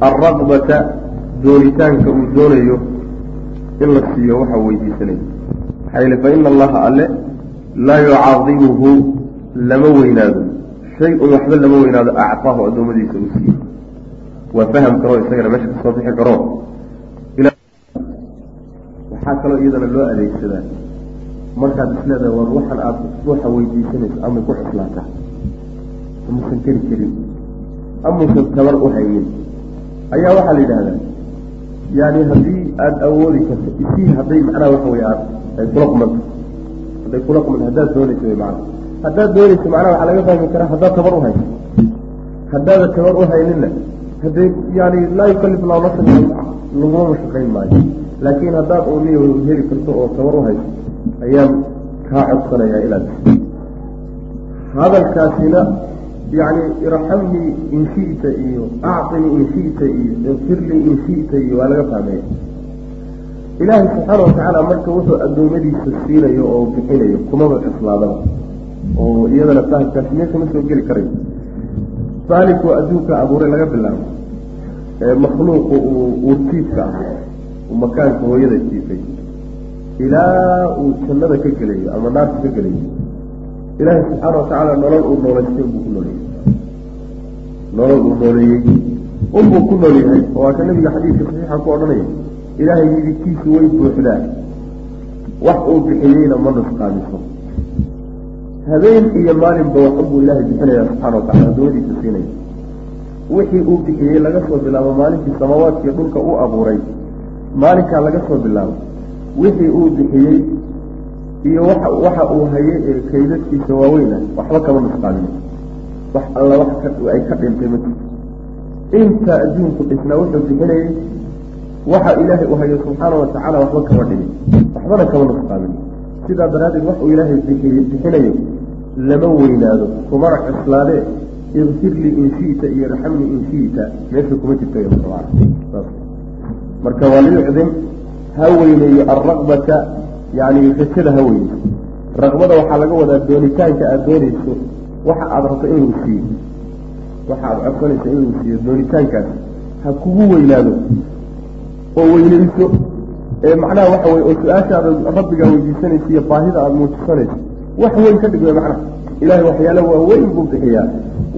alraqbata doonitaanka uu doonayo in la siiyo waxa weydiisanayo maxaa yeele fa ina allaha alle laa yucaadimuhu lama weynaado. Shay-un waxba lama weynaado actaahu addoommadiisa u siiye waa faham karo isagana meesha ka soo bixi karo. Waxaa kaloo iyadana loo adeegsadaa. Markaad isleedahay war waxan aada ruuxa weydiisanayso amay ku xuslaataa amuusan keri karin. Amuusan tabar u haynin. Ayaa waxaa la yidhahdaa yani haddii aada awoodi karto isii hadday macnaha waxa wey aad ay kula qumanto hadday kula qumanto haddaad doonayso way macana haddaad doonayso macnaha waxaa laga fahmi karaa haddaad tabar u hayso haddaada tabar u hayninna haddee yani laa yukalif allahu nafsan laguma mashaqayn maayo laakiin haddaad uniy heli karto oo tabar u hayso ayaan kaa codsanayaa inaad hadalkaasina yani irxamnii in shita iyo acطinii in shita iyo ikfirlii in shita iyo waa laga fahmaya ilaahay subxaana watacaala marka wuxuu addoommadiisa siinayo oo bixinayo kumaba cuslaadaba oo iyadana fahamkaasi meesha ma soo geli karayo faaliku adduunka abuuray laga bilaabo makhluuqu uu uurtiidka ahaa uu makaanka hooyada siifay ilaa uu jannada ka gelayo ama naarta ka gelayo ilaahay subxaana watacaala nolol uu nooleystay unbuu ku nooleeyey nolol uu nooleeyey. Unbuu ku nool yahay oo waa ka nabiga xadiidka saxiixa ku odhanaya ilaahay midibkiisu way buuxdaa. Wax uu bixiyeyna ma nusqaamiso habeen iyo maalinba wax unbuu ilaahay bixinaya subxana watacala adoomadiisa siinaya. Wixii uu bixiyey laga soo bilaabo maalinkii samaawaadkiiyo dhulka u abuuray maalinkaa laga soo bilaabo wixii uu bixiyey iyo waxa uu hayay ee kaydadkiisa waaweyna waxba kama nusqaamin wax alla ay ka dhintay ma jirto. Inta adduunku dhisnaa wuxuu bixinayey waxa ilaahay uu hayo subxaana watacaala waxba kama dhimin waxbana kama nusqaamin sidaa daraaddeed wax uu ilaahay bixinayo lama weynaado. Kumana cuslaadee ikfir lii in shita iyo raxamnii in shita meesha kuma jirta marka waa liyucdim ha weyneeyo alraqbata yani rajada ha weyneeyo raqbada waxaa laga wadaa doonitaanka aada doonayso waxa aada rabto inuu siiyo. Waxa aada codsanayso inuu siiyo doonitaankaas ha kugu weynaado oo weynayso. Ee macnaha waxa weye oo su'aashaada rabbigaa weydiisanaysa iyo baahida aada muujisanayso wax weyn ka dhig wey macnaha. Ilahay waxyaala waa weyn buu bixiyaa.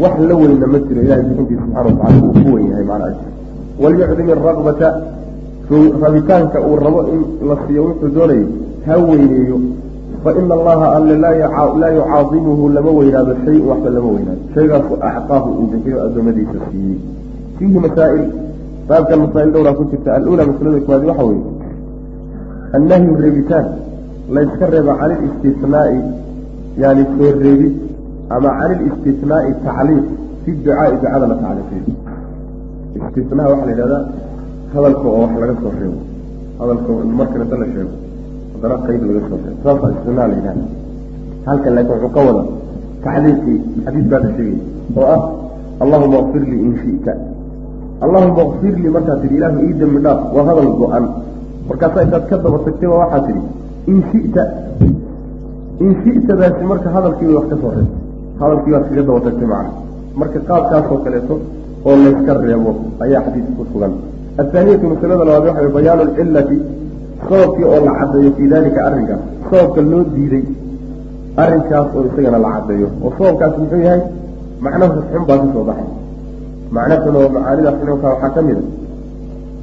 Wax la weyna ma jiro. Ilahay bixintiisa subxana watacala uu ku wen yahay macnaha walyucdim iraqbata rabitaanka uu rabo in la siiyo wuxuu doonayo ha weyneeyo fa ina allaha alle laa yucaadimuhu lama weynaado shay waxba lama weynaado. Shaygaasu actaahu uu bixiyo addoommadiisa siiyey fiihi masaa'il baabkan masaa'il dhowraa ku jirta alula masalada koowaad waxa weeye. Annahyu reebitaan layska reeba cani listisnaa'i yani soo reebid ama cani listisnaa'i tacliiq fi ducaai ducada la tacliiqiyo istisnaa waxaa la yidhahdaa hadalka oo wax laga soo reebo. Hadalka markanata la sheego haddana qayb laga soo reebo saasaa istisnaa la yidhahda halkan laakiin wuxuu ka wada tacliiqii xadiis baada sheegay oo ah allahuma kfir lii in shita. Allahuma kfir lii markaad tidhi ilaahu ii dembi dhaaf waa hadal go-an. Markaasaa intaad ka daba tagtay baa waxaa tidhi in shita. In shitadaasi marka hadalkii wax ka soo reebtay hadalkii baad kaga daba tagtay macna. Marka qaabkaasoo kaleeto oo layska reebo ayaa xadiis ku sugan. Athaaniyatu masalada labaad waxa way bayaanu alcillati sababkii oo la caddeeyo fii dalika arrinkaas sababka loo diiday arrinkaas oo isagana la caddeeyo. Oo sababkaas muxuu yahay? Macnahu xun baa ka soo baxay. Macno xun oo macaanida xunka waxaa ka mid a.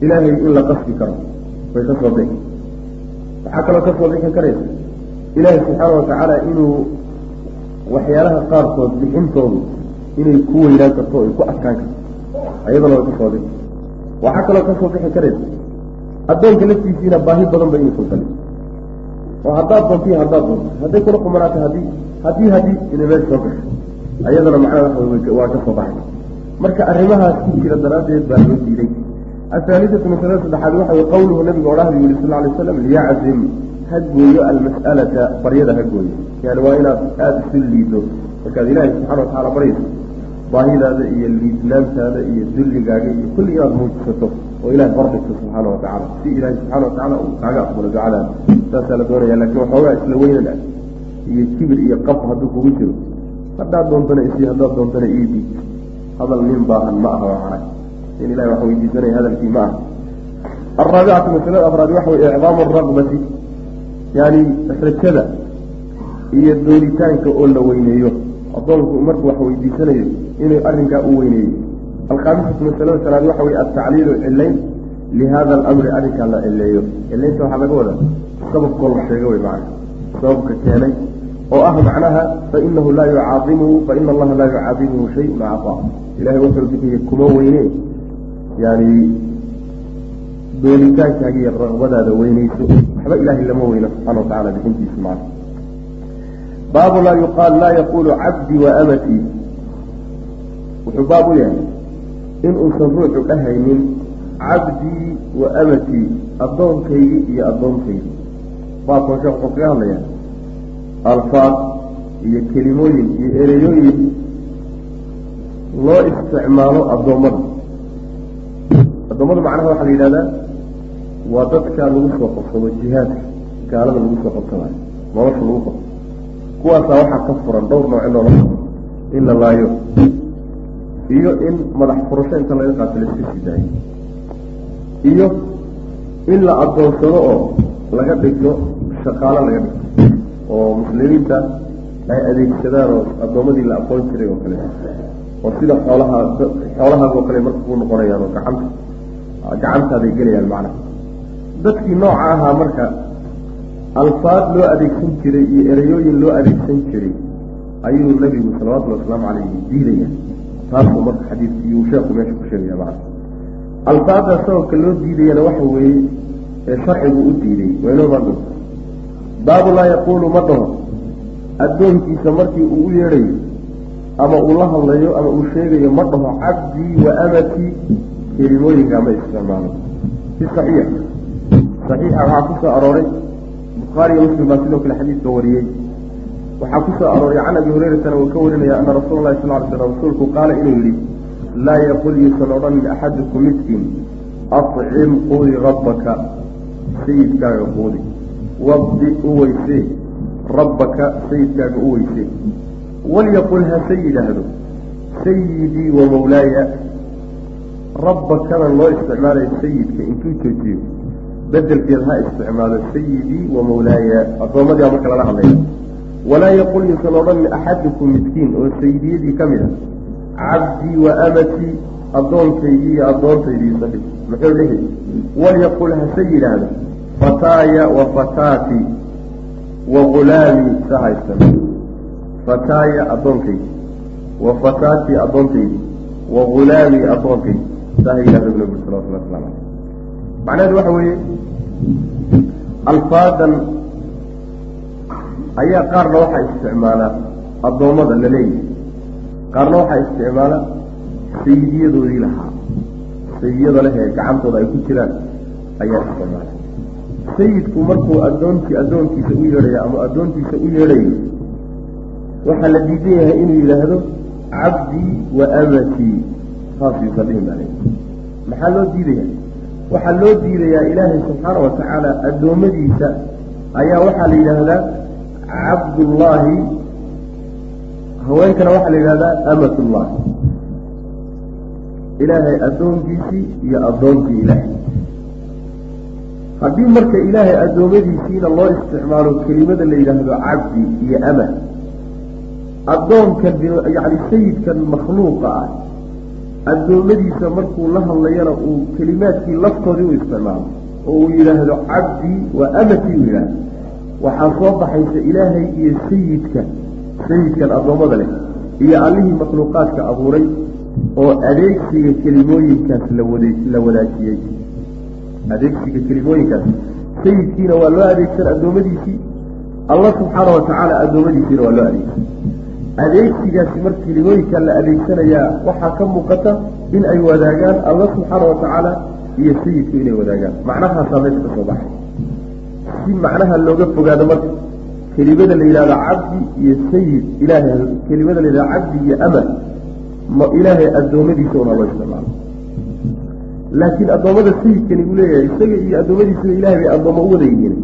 Ilaahay in la qasbi karo way ka soo bixi waxaa kaloo ka soo bixi karaysa. Ilaahay subxaana watacaala inuu waxyaalaha qaarkood bixintoodu inay ku weynaan karto o ay ku adkaan karto ayadana way ka soo bixi. Waxaa kaloo ka soo bixi karaysa addoonka laftiisiina baahi badan ba inay sultali oo haddaad doonto iyo haddaad doonto. Hadday kula qumanaata haddii haddii haddii inay meesha soo gasho. Ayadana macnaha waa ka soo baxay. Marka arrimahaas ku jira daraaddeed baa loo diiday. Athaalidatu masalada saddexaad waxa way qawluhu nabiga odhahda yuri sal alay slam liyaczim ha gooyo almas'alata baryada ha gooyo. Yani waa inaad aada isu liido markaad ilaahay subxana watacala baryayso baahidaada iyo liidnaantaada iyo dulligaaga iyo kulli inaad muujisato oo ilahay bardhigto subxaana watacala si ilaahay subxana watacaala uu kaaga aqbalo ducadaada saasaa la doonaya laakiin waxoogaa isla weynan ah iyo kibir iyo qaf hadduu kugu jiro. Haddaad doontana isii haddaad doontana iidii hadal nin baahan ma aha macna in ilahay wax weydiisanaya hadalkii ma aha. Alraabicatu masalada afraad waxa wey icdaamu araqbati yani rajada iyo doonitaanka oo la weyneeyo. Addoonku markuu wax weydiisanayo inuu arrinkaa u weyneeyo alkhaamisatu masalada salaad waxa weye altacliilu cilayn lihada alamri arrinkaa la cileeyo cilaynta waxaa laga wadaa sababkoo la sheega wey macana sababka keenay oo ah macnaha fainahu laa yucaadimuhu faina allaha laa yucaadimuhu shay maca aa ilahay wuxuu bixiye kuma weyne yani doonitaankaaga iyo raqbadaada weyneyso waxba ilahay lama weyno subxana wa tacala bixintiisa macana baabu laa yuqaal laa yaqulu cabdii wa amatii wuxuu baab u yahay in uusan ruuxu dhahaynin cabdii wa amatii addoonkaygii iyo addoonkaygii baabkan sheekh wuxuu kaga hadlayaa alfaad iyo kelimooyin iyo ereyooyin loo isticmaalo addoommada. Addoommada macnaha waxaa la yidhahdaa waa dadka lagu soo qabsado jihaadka gaalada lagu soo qabsanayo nolosha lagu qabso kuwaasaa waxaa ka furan dhowr nooce nolosha in la laayo iyo in madax furasho inta laga qaato la iska sii daayo iyo in la addoonsado oo laga dhigto shaqaalo laga dhigto oo muslimiinta ay adeegsadaan oo addoommadii la aqoon jiray oo kale. Oo sida xoolaha xoolahaas oo kale marka ku noqonayaan oo gacanta gacantaaday gelayaan macnaha. Dadkii nooca ahaa marka alfaad loo adeegsan jiray iyo ereyooyin loo adeegsan jiray ayuu nabigu salawatullhi wasalaamu calayhi diidaya taasuu marka xadiidkii uu sheeku meesha ku sheegaya macna alfaada sababka loo diidayana waxa weeye ee sharcigu u diiday waynoo imaan doonta baabu laa yaquulu ma dhaho addoonkiisa markii uu u yeedhayo ama uu la hadlayo ama uu sheegayo ma dhaho cabdii wa amatii kelimooyinkaa ma isticmaalo fi saxiix saxiixa waxaa ku soo arooray bukhaariyo muslim baa sidoo kale xadiidka wariyey waxaa ku soo arooray can abi hurayratana uu ka warinaya ana rasuula lahi sal ly slam rasuulku qaala inuu yidhi laa yaqul yuusan odhanin axadukum midkiin acim quudi rabbaka sayidkaaga quudi. Wabdi u weysee rabbaka sayidkaaga u weysee. Walyaqul hase yidhaahdo sayidii wa mawlaaya rabbakana loo isticmaalayo sayidka intuu joojiyo. Bedelkeed ha isticmaalo sayidii wa mawlaaya. Addoommadii marka lala hadlaya walaa yaqul yuusan odhanin axadukum midkiin oo sayidiyadii ka mid a cabdii wa amatii addoonkaygii iyo addoontaydii saxi muxuu dhihi walyaqul hase yidhaahdo fataaya wa fataati wa gulaami sa haystan fataaya addoonkaygi wa fataati addoontaydi wa gulaami addoonkaydi saa ha yidhahdo bu nabi salawatullah waslamu caleyh macnaheedu waxa weeye alfaadan ayaa qaarna waxaa isticmaalaa addoommada la leeyahay. Qaarna waxaa isticmaala sayidiyadoodii lahaa. Sayidiyada leh ee gacantooda ay ku jiraan ayaa isticmaala sayidku markuu addoontii addoonkiisa u yeedhayo ama addoontiisa u yeedhayo waxaa la diidan yahay inuu yidhaahdo cabdii wa amatii saasuusan dhihin baa maxaa loo diidaya waxaa loo diidayaa ilaahay subxaana wa tacaala addoommadiisa ayaa waxaa la yidhaahdaa cabdullaahi haweenkana waxaa la yidhahdaa amatullahi ilaahay addoonkiisii iyo addoonkii ilaahay. Haddii marka ilaahay addoommadiisiina loo isticmaalo kelimada la yidhaahdo cabdi iyo ama addoonkan yacni sayidkan makhluuqa ah addoommadiisa markuu la hadlayana uu kelimaadkii laftoodii u isticmaalo oo uu yidhaahdo cabdii wa amatii uu yidhaahdo waxaa soo baxaysa ilaahay iyo sayidka sayidkan addoommada leh iyo allihii makhluuqaadka abuuray oo adeegsiga kelimooyinkaas la wadaajiyey. Adeegsiga kelimooyinkaas. Sayidkiina waa loo adeegsan addoommadiisii. Allah subxaana wa tacaala addoommadiisiina waa loo adeegsan. Adeegsigaasi marka kelimooyinka la adeegsanayaa waxaa ka muuqata in ay wadaagaan allah subxaana wa tacaala iyo sayidku inay wadaagaan. Macnahaasaa meesha ka soo baxay si macnaha looga fogaado marka kelimada la yidhahdo cabdi iyo sayid ilaahay kelimada la yidhahdo cabdi iyo ama ma ilaahay addoommadiisa una loo isticmaalo laakiin addoommada sayidkani uu leeyahay isaga iyo addoommadiisuna ilahay bay addoommo u wada yihiin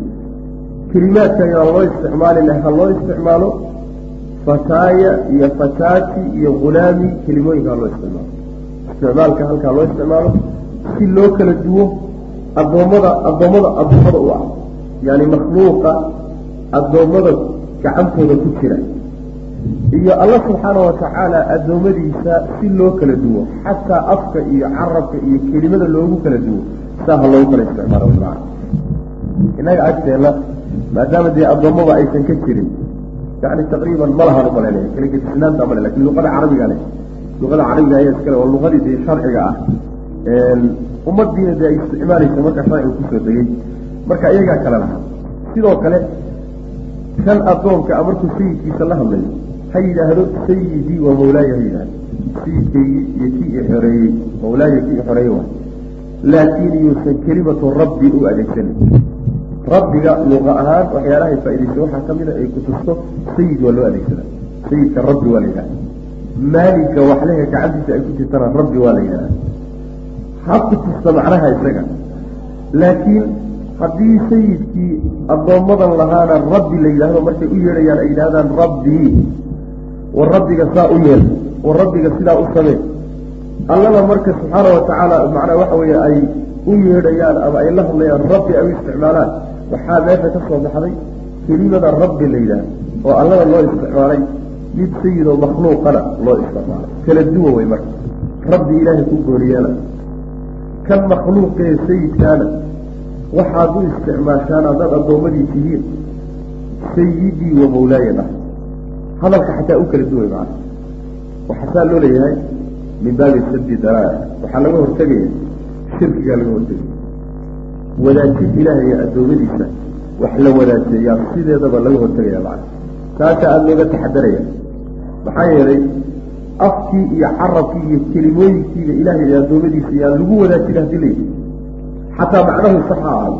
kelimaadkan aan loo isticmaalina ha loo isticmaalo fataaya iyo fataati iyo gulaami kelimooyinka ha loo isticmaalo. Isticmaalka halkaa loo isticmaalo si loo kala duwo addoommada addoommada addoommada u ah yani makhluuqa addoommada gacantooda ku jira. Iyo alla subxaana watacaala addoommadiisa si loo kala duwo xataa afka iyo carabka iyo kelimada loogu kala duwo saa ha loogu kala isticmaalo maa innaga agteenna maadaama dee addoommada aysan ka jirin yani taqriiban malahan u malaynaya kala gedisnaanta male laakiin luqada carabiga leh. Luqada carabiga ayaa iskale waa luqadii dee sharciga ah ummadiina dee ay isticmaalaysa marka sharciga ku soo degay marka iyagaa kale lahaa sidoo kale kan addoonka markuu sayidkiisa la hadlayo ha yidhaahdo sayidii waa mawlaaya ha yidhahdo sayidkaygii iyo kii i xoreeyey mawlaaya kii i xoreeyey waa laakiin yuusan kelimatu rabbi u adeegsanin. Rabbiga luqa ahaan waxyaalahay faaidaysa waxaa ka mida ay kutusto sayid waa loo adeegsada sayidka rabbi waa la yidhahda maalinka waxleha gacantiisa ay ku jirtana rabbi waa la yidhahda ha kutusta macnaha isaga. Laakiin haddii sayidkii addoommadan lahaana rabbi la yidhahdo markay u yeedhayaan ay yidhahdaan rabbii war rabbiga saa u yeel war rabbiga sidaa u samee. Allana marka subxaana watacaala macnaa waxa weeye ay u yeedhayaan ama ay la hadlayaan rabbi ay u isticmaalaan waxaa meesha ka soo baxday kelimada rabbi la yidhaahdo oo allada loo isticmaalay mid sayidoo makhluuqana loo isticmaalay. Kala duwan wey marka. Rabbi ilaahay ku gooniyeela kan makhluuqee sayidkaana waxaad u isticmaashaan haddaad addoomadii tihiin sayidii wa mawlaaya dhah hadalka xataa u kala duway macana waxaa saa loo leeyahay min baabi sadi daraaya waxaa laga hortegaya shirkigaa laga hortegaya wadaajin ilaahay iyo addoommadiisa wax la wadaajeeyaa sideedaba laga hortegaya macana taasa aada looga taxadaraya maxaa yeelay afkii iyo carabkii iyo kelimooyinkiiba ilaahay iyo addoommadiisa yaan lagu wadaajin haddii layidhi xataa macnahu sax ha ahaado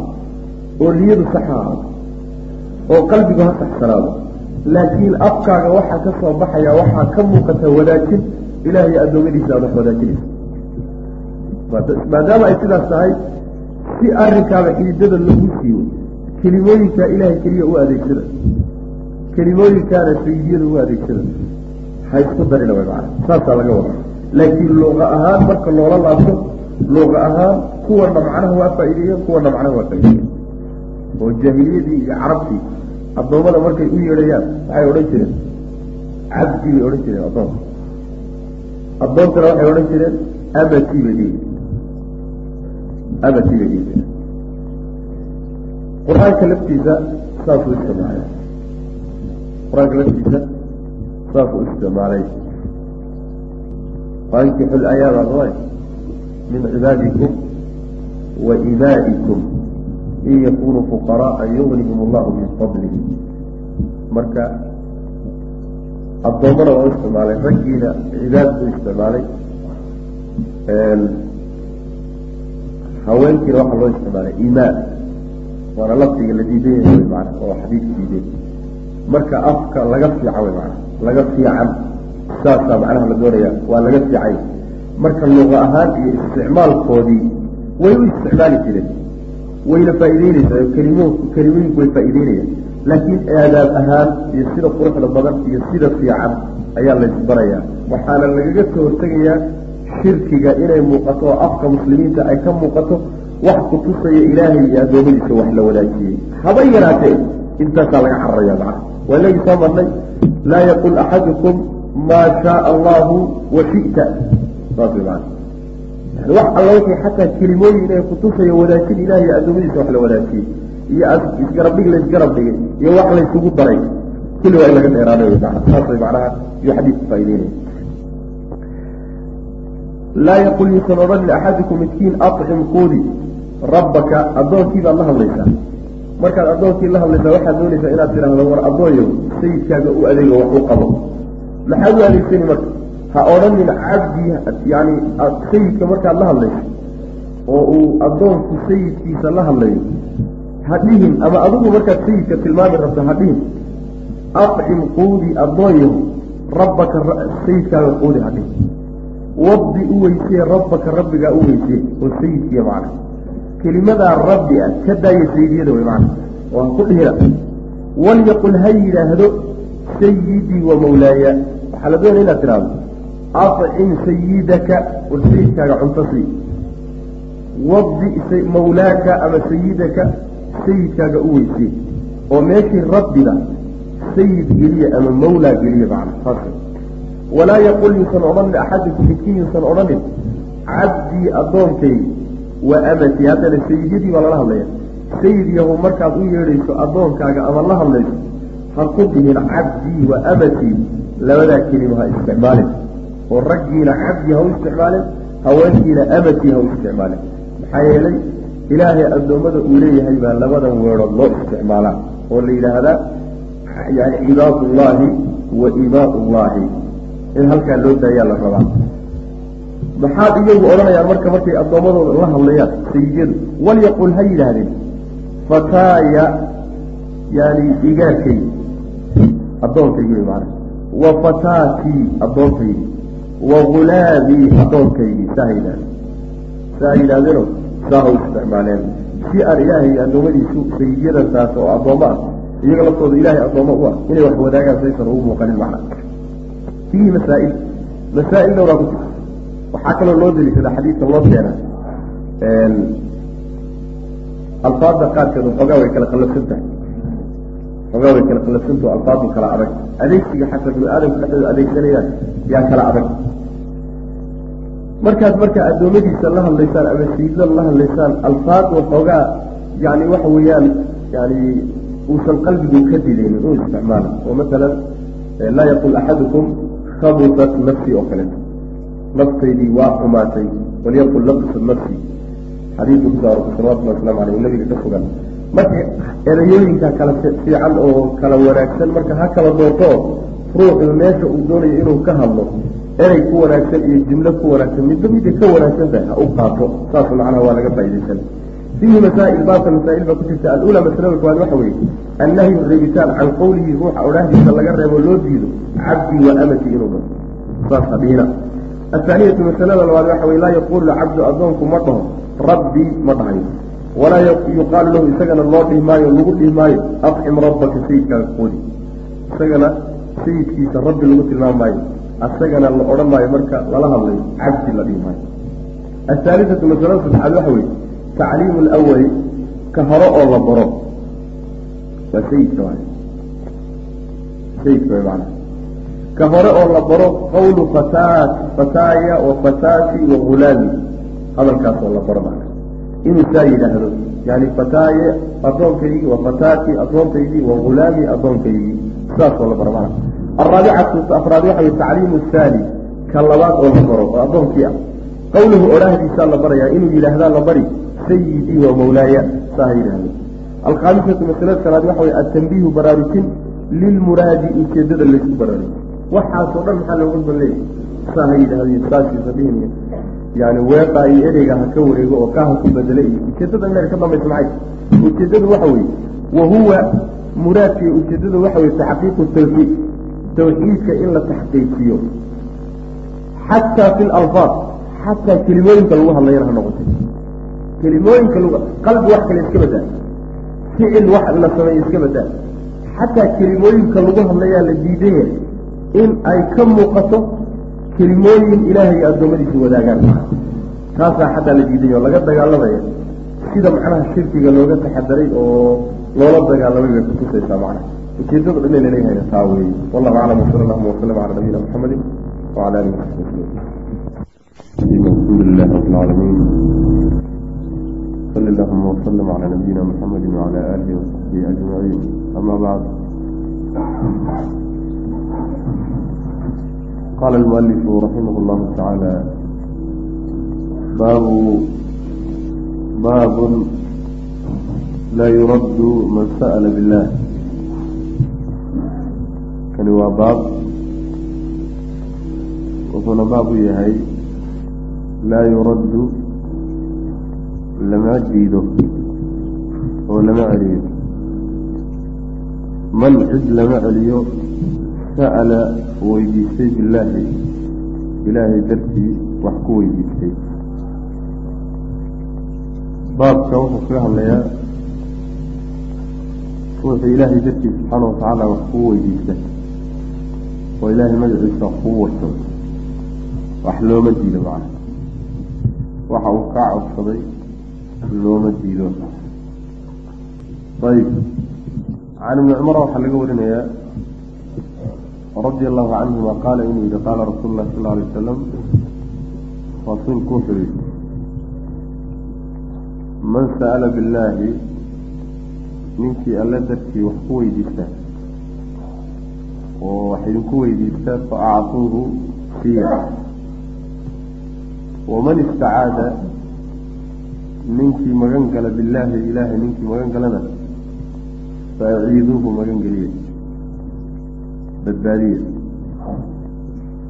oo niyadu sax ha ahaado oo qalbigu ha saxsanaado laakiin afkaaga waxaa ka soo baxaya waxaa ka muuqata wadaajin ilahay iyo addoommadiisa aad wax wadaajinaysa maadaama ay sidaas tahay si arrinkaaba xididada lagu siiyo kelimooyinkaa ilaahay keliya u adeegsada kelimooyinkaana sayidiyada u adeegsada ha isku darina way macana saasaa laga wada laakiin luuqa ahaan marka loola laabto luuqa ahaan kuwana macnaha waa faa'iideeyeen kuwana macnaha waa faa'ideeyeen oo jaahiliyadii iyo carabtii addoommada markay u yeedhayaan waxay odhan jireen cabdi bay odhan jireen addoonka addoonkana waxay odhan jireen amatii bay dhihi amatii bay dhihi qur'aanka laftiisa saasuu isticmaalay. Qur'aanka laftiisa saasuu isticmaalay. Waankixu layaama soy min cibaadikum wa imaa'ikum in yakunuu fuqaraaa yugnihim allahu min fadlihi marka addoommana waa u isticmaalay raggiina cibaad buu isticmaalay haweenkiina waxaa loo isticmaalay imaa waana lafdiga la diidan yahay maana oo xadiidka diiday marka afka laga fiican wy maana laga fiican. Saasaa macnaha la doonaya waa laga fiicay marka luqa ahaan iyo isticmaalkoodii way u isticmaali jireen wayna faa'iideynaysaa kelimo kelimooyinku way faa'iideynayaan. Laakiin aadaab ahaan iyo sida quruxda badan iyo sida fiican ayaa laysbarayaa waxaana lagaga soo hortegayaa shirkiga inay muuqato oo afka muslimiinta ay ka muuqato wax kutusaya ilaahay iyo addoommadiisa wax la wadaajiyey. Haba yaraatee intaasaa laga cararaya macana waa inagii soo marnay laa yaqul axadukum maa shaaa allahu wa shi'ta. Saas way yani wax alla wixii xataa kelimooyin inay kutusaya wadaajin ilahay iyo addoommadiisa wax la wadaajiyey iyo isgarab dhig laysgarab dhigay iyo wax laysugu daray. Kulli waa in laga dheeraanay wy maana saas way macnaha iyo xadiidku faa'ideynaya laa yaqul yuusan odhanin axadikum midkiin acim quudi rabbaka addoonkii baad la hadlaysaa markaad addoonkii la hadlaysaa waxaad doonaysaa inaad tidhaahdo war addooyow sayidkaaga u adeego wax u qabo. Maxaad u adeegsani marka ha odhanin cabdii yani sayidka markaad la hadlayso oo uu addoonku sayidkiisa la hadlayo ha dhihin ama adigu markaad sayidka tilmaami rabto ha dhihin. Acim quudi addooyahu rabbaka sayidkaaga quudi ha dhihin. Wadi u weysee rabbaka rabbigaa u weysee oo sayidkiiya macna. Kelimadaa rabbi ah ka daaya sayidiyada way macna. Oo ha ku dhihina walyaqul ha yidhaahdo sayidii wa mawlaaya. Waxaa la doonaya inaad tidhaahdo acim sayidaka war sayidkaaga cunto sii wadi mawlaaka ama sayidaka sayidkaaga u weysee oo meeshii rabbida sayid geliya ama mawlaa geliya macna saas. Walaa yaqul yuusan odhanin axadikum midkiin yuusan odhanin cabdii addoonkaygi wa amatii haddana sayidyadii baa lala hadlaya sayid markaad u yeedhayso addoonkaaga ama la hadlayso ha ku dhihin cabdii wa amatii labadaa kelima ha isticmaalin oo raggiina cabdi ha u isticmaalin haweenkiina amatii ha u isticmaalin. Maxaa yeelay ilaahay addoommada uu leeyahay baa labadan weerood loo isticmaalaa oo la yidhaahdaa yani cibaad wa imaad ullaahi in halkaa loo daayaa la rabaa. Maxaad iyagu odhanayaan marka markay addoommadooda la hadlayaan sayidyadu walyaqul ha yidhaahdeen fataaya yani igaarkaygi addoonkaygi wey maana wa fataatii addoonkaygi wa gulaabii addoonkaygi saa ha yidhahdeen saa ha yidhahdeeno saa u isticmaaleen. Si aan ilaahay addoommadiisu sayidyadan oo addoommo ah iyaga laftooda ilaahay addoommo u ah inay wax wadaagaan saysan ugu muuqanin macna fiihi masaa'il masaa'il dhowraa ku jirta waxaa kaloo loo deliishada xadiidka loo keena alfaadda qaarkeed xoogaa way kala qallafsan tahay xoogaa way kala qallafsantao alfaadu kala adag adeegsiga xataa bini aadamku dhexdooda adeegsanayaan yaa kala adag. Markaad marka addoommadiisa la hadlaysaan ama sayidada la hadlaysaan alfaad waxoogaa yani waxa weeyaan yani uusan qalbigu ka dilaynin uu isticmaala oo masalan laa yaqul axadukum khabutat nafsi oo kaleeto naftaydii waa xumaatay walyaqul laqisat nafsi. Xadiidku kuso salawatullahi waslamu aleyh nabiga ka sugan marka erayooyinka kala fiican oo kala wanaagsan marka ha kala doorto ruuxu meesha uu doonayo inuu ka hadlo erey ku wanaagsan iyo jimlo ku wanaagsan midba midda ka wanaagsan tahay ha u qaato saas macnaha waa laga faaidaysan fiihi masaa'il baabka masaa'il baa ku jirta alula masalada koowaad waxa weeye annahyu reebitaan can qowlihi ruuxa odhaahdiisa laga reebo loo diido cabdii wa amatii inuu dhaho saas hadhiina athaaniyatu masalada labaad waxa weye laa yaquulu cabdu addoonku ma dhaho rabbii ma dhahayo walaa yuqaalu lahu isagana loo dhihi maayo lagu dhihi maayo afcim rabbaka sayidkaaga qoodi isagana sayidkiisa rabbi lagu tilmaam maayo asagana la odhan maayo marka lala hadlayo cabdi la dhihi maayo masalada saddexaad waxa weeye tacliimu alawali ka hore oo la baro waa sayidka waay sayidka way macana ka hore oo la baro qawlu fataat fataaya wa fataati wa gulaami hadalkaas la baro macna inuu saa yidhaahdo. Yani fataaye addoonkaygii wa fataati addoonkaygii wa gulaami addoonkaygii sidaas oo la baro macna alraabicatu afraad waxa way tacliimu saali ka labaad oo la baro oo addoonkii ah. Qawluhu odhaahdiisaa la barayaa inuu yidhaahdaa la bari sayidii wa mawlaaya saa ha yidhaahdo. Alkhaamisatu masalada shanaad waxa way atanbiihu baraarujin lilmuraadi ujeedada laysku baraarujo waxaasoo dhan maxaa looga ban leeyahy saa ha yidhahdo saasiisa dhihin yani weeqa iyo ereyga ha ka wareego oo kaa ha ku bedele iyo ujeedada meer ka dambaysa maxay? Ujeedadu waxa weeye wa huwa muraadkiiyo ujeedada waxa weye taxqiiqu tawxiid tawxiidka in la taxqiijiyo. Xataa fi lalfaad xataa kelimooyinka lagu hadlayana ha noqotay. Kelimooyinka lagu qalbi wax kale iska badaa ficil wax la sameeyo iska badaa xataa kelimooyinka lagu hadlayaa la diidan yahay in ay ka muuqato kelimooyin ilaahay addoommadiisa wadaagaan. Taasaa xataa la diiday laga dagaalamaya sida macnaha shirkiga looga taxadaray oo loola dagaalamay bay kutusaysaa macnaha. Ujeedada dhan in laleeyahayna taa weeye. Wallahu aclam wasala allahuma wasalam cala nabiyina muxamedin wacala alihi wasaxbihi ajmaciin qala almualifu raximah llahu tacaala baabu baabun laa yuraddu man sa'ala billah kani waa baab wuxuuna baab u yahay laa yuraddu lama diido oo lama celiyo man cid lama celiyo sa'ala weydiistay bilaahi ilaahay dartii wax ku weydiistay baabka wuxuu kaga hadlayaa ruuxii ilaahay dartii subxaana wa tacaala wax kuu weydiista oo ilaahay magaciisa wax kuu wato wax looma diido macna waxa uu kaa codsaday looma diido ayib can ibni cumara waxaa laga warinayaa radia allahu canhuma qaala inuu yihi qaala rasuulu lah sal alay wasalam rasuulku wuxuu yihi man sa'ala billaahi ninkii alle darkii wax ku weydiista oo wax idinku weydiista fa acuuhu siiya waman istacaada ninkii magan gala billaahi ilaahay ninkii magan galana fa aciiduuhu magan geliye badbaadiye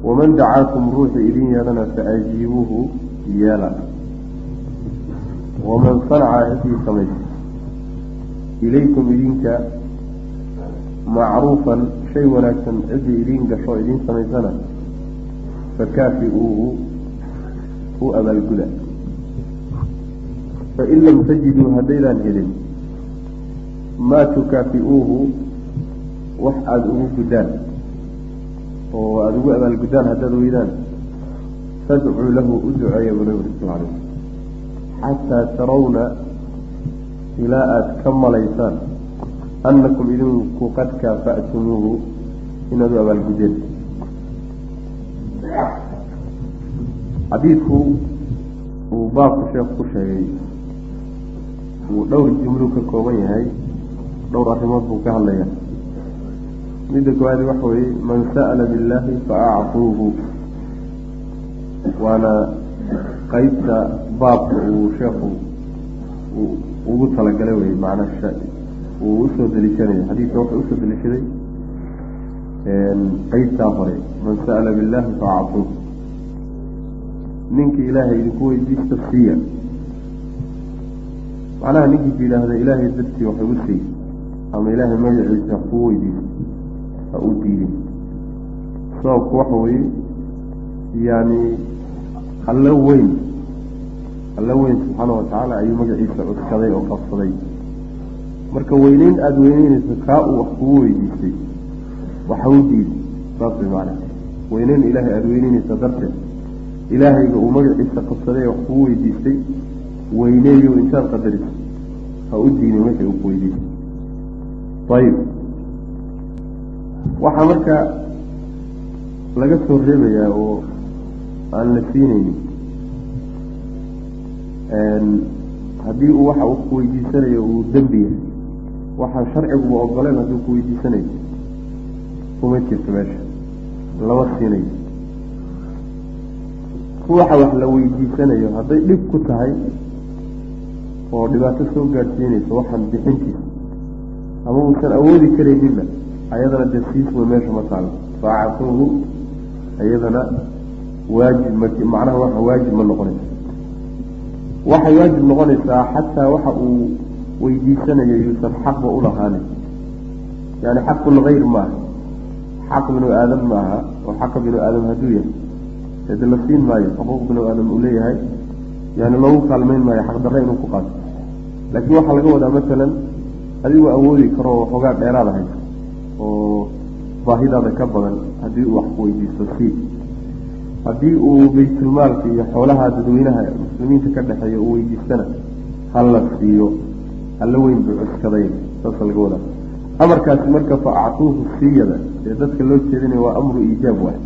waman dacaakum ruuxi idin yeelana fa ajiibuuhu yeela. Waman sanaca cidii samaysa ilaykum idinka macruufan shay wanaagsan ciddii idiin gasho idiin samaysana fakaafi-uuhu u abaalguda fain lam tajiduu haddaydaan helin maa tukaafi-uuhu wax aada ugu guddaan oo aada ugu abaalguddaan haddaad weydaan fadcuu lahu u duceeya buu nabi sal alay xataa tarawna ilaa aada ka malaysaan annakum idinku qad kaafa'tumuuhu inaad u abaalguddeen xadiidku uu baabku sheekh ku sheegay uu dhowr jumluu ka kooban yahay dhowr arrimood buu ka hadlaya midda koowaadi waxa weeye man sa'ala billaahi fa acuuhu waana qeybta baabka uu sheekhu ugu talagalay wey macnaa uu u soo deliishanayo xadiidka wuxuu u soo deliishaday qeybtaa hore man sa'ala billaahi fa acuuhu ninkii ilaahay idinku weydiista siiya. Macnaha ninkii ku yidhaahda ilaahay dartii wax igu siiy ama ilaahay magaciisa wax kuu weydiiso ha u diidin. Sababku waxa weeye yaani allo weyn allo weyn subxaana watacaala ayuu magaciisa cuskaday oo qabsaday. Marka weyneyn aada weyneynayso kaa uu wax kugu weydiistay waxa u diidi saas way macnaha. Weyneyn ilaahay aada weyneynaysa darteed ilaahayga uu magaciisa qabsaday wax kugu weydiistay weyneeyo intaad qadariso ha u diinin wixii uu ku weydiistay. Ayib waxaa marka laga soo reebayaa oo aan la siinaynin haddii uu waxa uu ku weydiisanayo uu dembi yahay waxaa sharciguba ogoleen hadduu ku weydiisanayo kuma jirto meesha lama siinayo. Ruuxa wax la weydiisanayo hadday dhib ku tahay oo dhibaato soo gaadhsiinayso waxaan bixintiisa ama uusan awoodi karayninna ayadana dee siisma meesha ma taalo faacatuuhu iyadana waajib ma macnaha waxa waajib ma noqonaysa. Waxay waajib noqonaysaa xataa waxa uu weydiisanayo yuusan xaqba ulahaanin yani xaqulgayr maaha. Xaq binu aadam maaha oo xaqa binu aadam hadduu yahay. Ede la siin maayo xuquuq binu aadam uu leeyahay yani loogu kaalmeyn maayo xaqdarre inuu ku qaato. Laakiin waxaa laga wadaa masalan adigoo awoodi karo oo waxoogaa dheeraada hayso oo baahidaada ka badan haddii uu wax ku weydiisto sii haddii uu baytulmaalka iyo xoolaha dadweynaha muslimiinta ka dhexeeya uu weydiistana hala siiyo hala weyn buu cuskaday saasa laga wadaa amarkaasi marka fa actuuhu siiyada ee dadka loo jeedinaya waa amru iijaab waay.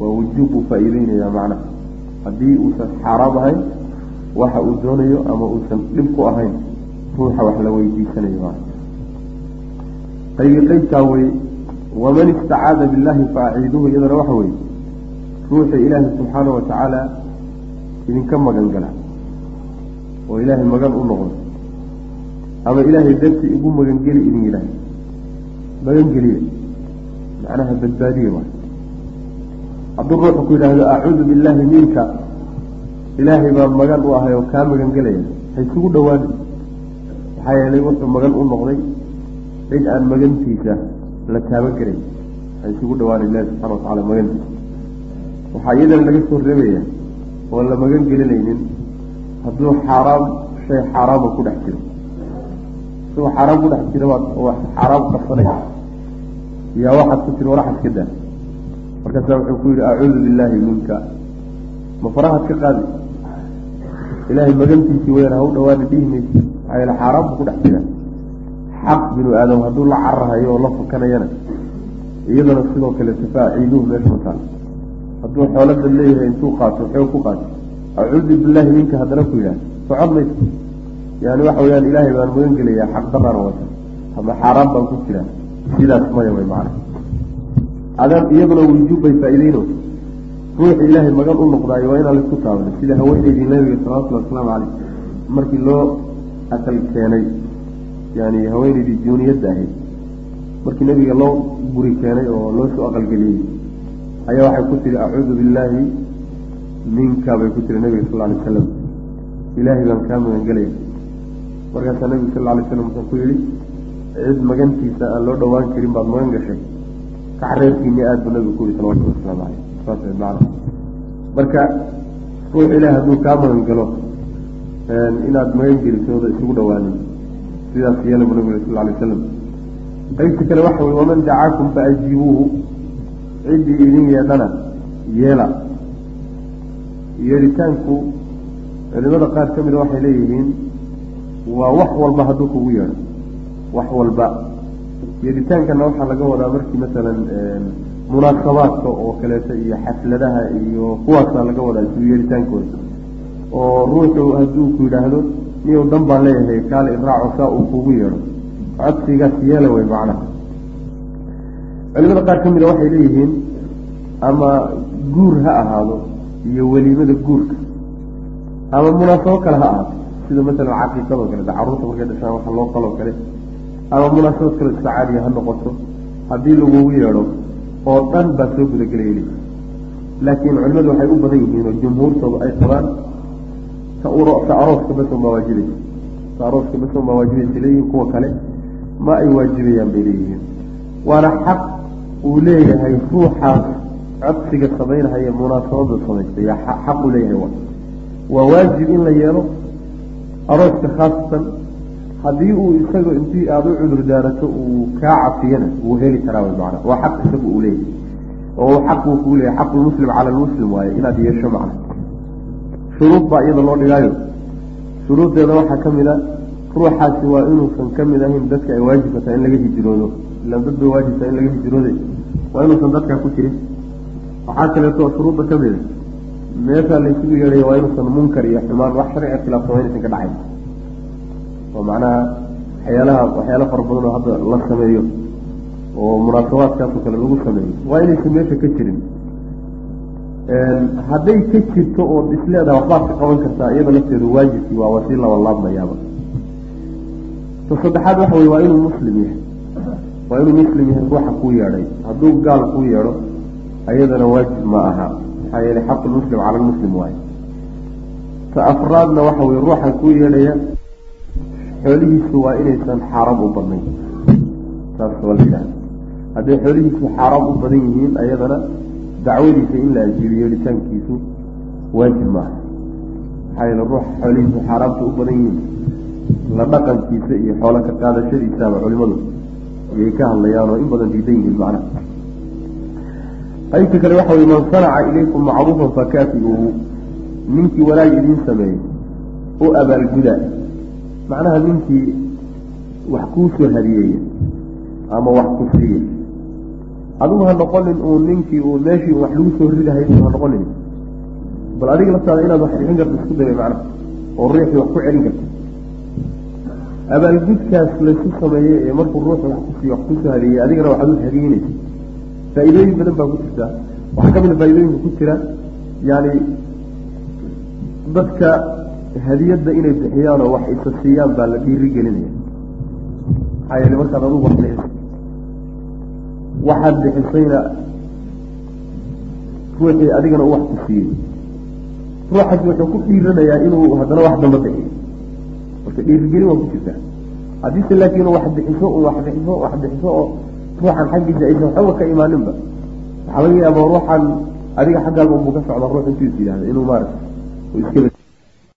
Waa wujuub buu faa-iideynaya macnaha. Haddii uusan xaaraam ahayn waxa uu doonayo ama uusan dhib ku ahayn ruuxa wax la weydiisanayo qaybi qeybkaa wey waman istacaada billahi fa aciiduhu iyadana waxa weye ruuxa ilaahay subxaana wa tacaala idinka magan gala oo ilaahay magan u noqdo ama ilaahay dartii igu magangeli idin yidhaah magangeliye macnaha badbaadiye waay. Hadduu ruuxu ku yidhaahdo acuudu billaahi minka ilaahay baa magan u ahay oo kaa magangelaya ha isugu dhawaani maxaa yeelay wuxuu magan u noqday cid aan magantiisa la taaban karay ha isugu dhawaana ilahi subxana wa tacala magantiisa. Waxaa iyadana laga soo reebaya oo la magan gelinaynin hadduu xaaraam shay xaaraama ku dhex jiro. Isagoo xaaraam ku dhex jira waad xaaraam qarsanay yaa waxaad ku tiri waraxad ka daa markaasaa wuxuu ku yidhi acuudu billaahi minka. Ma farahaad ka qaadi? Ilaahay magantiisii weyaan ha u dhawaani dhihi maysa maxaa yeele xaaraam ku dhex jira xaq binu aadam hadduu la cararahayo oo la fakanayana iyadana sidoo kale tafaaciiduhu meesha ma taal. Hadduu xoolada leeyahay intuu qaato xoog ku qaato. Acuudu billahi minka haddana ku yidhaah socod mayso yani waxa weyaan ilaahay baan magan gelayaa xaq darana wata. Ama xaaraan baan ku jiraa sidaas maya way macana adaan iyaduna wujuub bay faa-ideyno ruuxi ilaahay magan u noqdaayo waa inaan la isku taabanay sida haweeneydii nabiga salawatullhi wasalaamu caleyh markii loo akal keenay yani haweeneydii juuniyadda ahayd markii nabiga loo guri keenay oo loo aqalgeliyey ayaa waxay ku tihi acuudu billaahi minka bay ku tiri nabiga sal alay wasalam ilaahay baan kaa magan gelaya markaasaa nabiga sal alay slam wuxuu ku yihi cid magantiisa aan loo dhawaan karin baad magan gashay. Kaxreerkiini aada buu nabigu ku yihi salawatulli wasalaamu caleyh saas macna marka ruux ilaah hadduu kaa magan galo inaad magan gelisooda isugu dhawaanin sidaas yeela buu nabigu sal alay wasalam qaybta kale waxa wey waman dacaakum faajiibuuhu ciddii idin yeedhana yeela. Yeedhitaanku culimada qaar ka mida waxay leeyihiin waa wax walba hadduu kugu yeedho. Wax walba. Yeedhitaankana waxaa laga wadaa markii masalan munaasabaadka oo kaleeto iyo xafladaha iyo kuwaasaa laga wadaa yeedhitaankooda oo ruuxu hadduu ku yidhaahdo niyow dan baan leeyahay? Kaale iraaco saa uu kugu yeedho codsigaas yeela way macnaha. Culimada qaar ka mida waxay leeyihiin ama guur ha ahaado iyo weliimada guurka. Ama munaasabo kale ha ahaato sida masalan caqiiqadoo kale carruurta markay dhashaan waxa loo qaloo kale ama munaasabad kale iska caadiya ha noqoto haddii lagugu yeedho oo dhan baa soo gudagelaya laakiin culimadu waxay u badan yihiin oo jumhuurtooda ay qabaan arooska bason baa waajibaysa arooska bason baa waajibaysa leeyihiin kuwa kale ma ay waajibayaan bay leeyihiin. Waana xaq uu leeyahay ruuxaas codsiga samaynhaya munaasabada samaysta yaa xaq uu leeyahay wa waa waajib in la yeelo arooska khaasatan haddii uu isaga intii aada u cudur daarato uu kaa cafiyana wuu heli karaa wy macana waa xaq isagu uu leeyahay. Oo xaq uu kuu leeyahay. Xaqu lmuslim cala lmuslim waaye inaad yeesho macna shuruud baa iyada loo dhigaayo. Shuruuddeeda waxaa ka mid a ruuxaasi waa inuusan ka mid ahayn dadka ay waajibka tahay in laga hijroodo. Ilaan dad bay waajib tahay in laga hijroode waa inuusan dadkaa ku jirin. Waxaa kaleeto shuruudda ka mida meeshaa laysugu yeedhaya waa inuusan munkar iyo xumaan wax sharciga khilaafsama inaysan ka dhacayn oo macnaha waxyaalaha waxyaala fara badan oo hadda la sameeyo oo munaasabaadkaasoo kale lagu sameeyo. Waa inaysan meesha ka jirin hadday ka jirto ood isleedaha waxbaad ka qaban kartaa iyada lafteedu waajibkii waa wasii laba laabmayaaba ta saddexaad waxa wey waa inuu muslim yahay. Waa inuu muslim yahay ruuxa kuu yeedhay. Hadduu gaal kuu yeedho ayadana waajib ma aha. Maxaa yeelay xaqu lmuslim cala lmuslim waaye ta afraadna waxa weye ruuxa kuu yeedhaya xoolihiisu waa inaysan xaaraam u badnayn. Saas la yidhahda hadday xoolihiisu xaaraam u badan yihiin ayadana dacwadiisa in la ajiibiyo yeedhitaankiisu waajib ma aha maxaa yeele ruuxa xoolihiisu xaaraamta u badan yihiin. La dhaqankiisa iyo xoolo ka qaadashadiisaaba culimadu ayay ka hadlayaan oo in badan diidan yihiin macnaha. Qaybta kale waxa weye man sanaca ilaykum macruufan fakaafiuuhu ninkii wanaag idiin sameeyey u abaalguda macnaha ninkii wax kuu soo hadiyeeya ama wax ku siiya adigu ha noqonin uu ninkii uu meeshii wax lagu soo ridahay ha noqonin. Bal adiga laftaada inaad wax bixin karto isku daya macnaha oo ruuxii wax ku celin karto. Abaalgudkaas laysu sameeyey ee markuu ruuxu wax kusiiyo wax ku soo hadiyeeyey adigana waxaad u hadiyeynaysa faa-iidooyin badan baa ku jirta. Waxaa ka mid a faa-idooyinka ku jira. Yani dadka hadiyadda inay bixiyaan oo wax isa siiyaan baa la dhiiri gelinaya maxaa yeele markaad adugu wax bixiso waxaad bixisayna ruuxii adigana u wax ku siiyey. Ruuxaas wuxuu ku dhiiranayaa inuu haddana wax damba bixiyo. Marka dhiirigelin waa ku jirtaa haddiise laakiin wax bixiso wax bixiso wax bixiso oo ruuxan xaggiisa aysan waxba ka imaaninba waxaa laga yaaba ruuxan adiga xaggaaga unbuu ka socda ruux intuu is yidhahda inuu maarata iska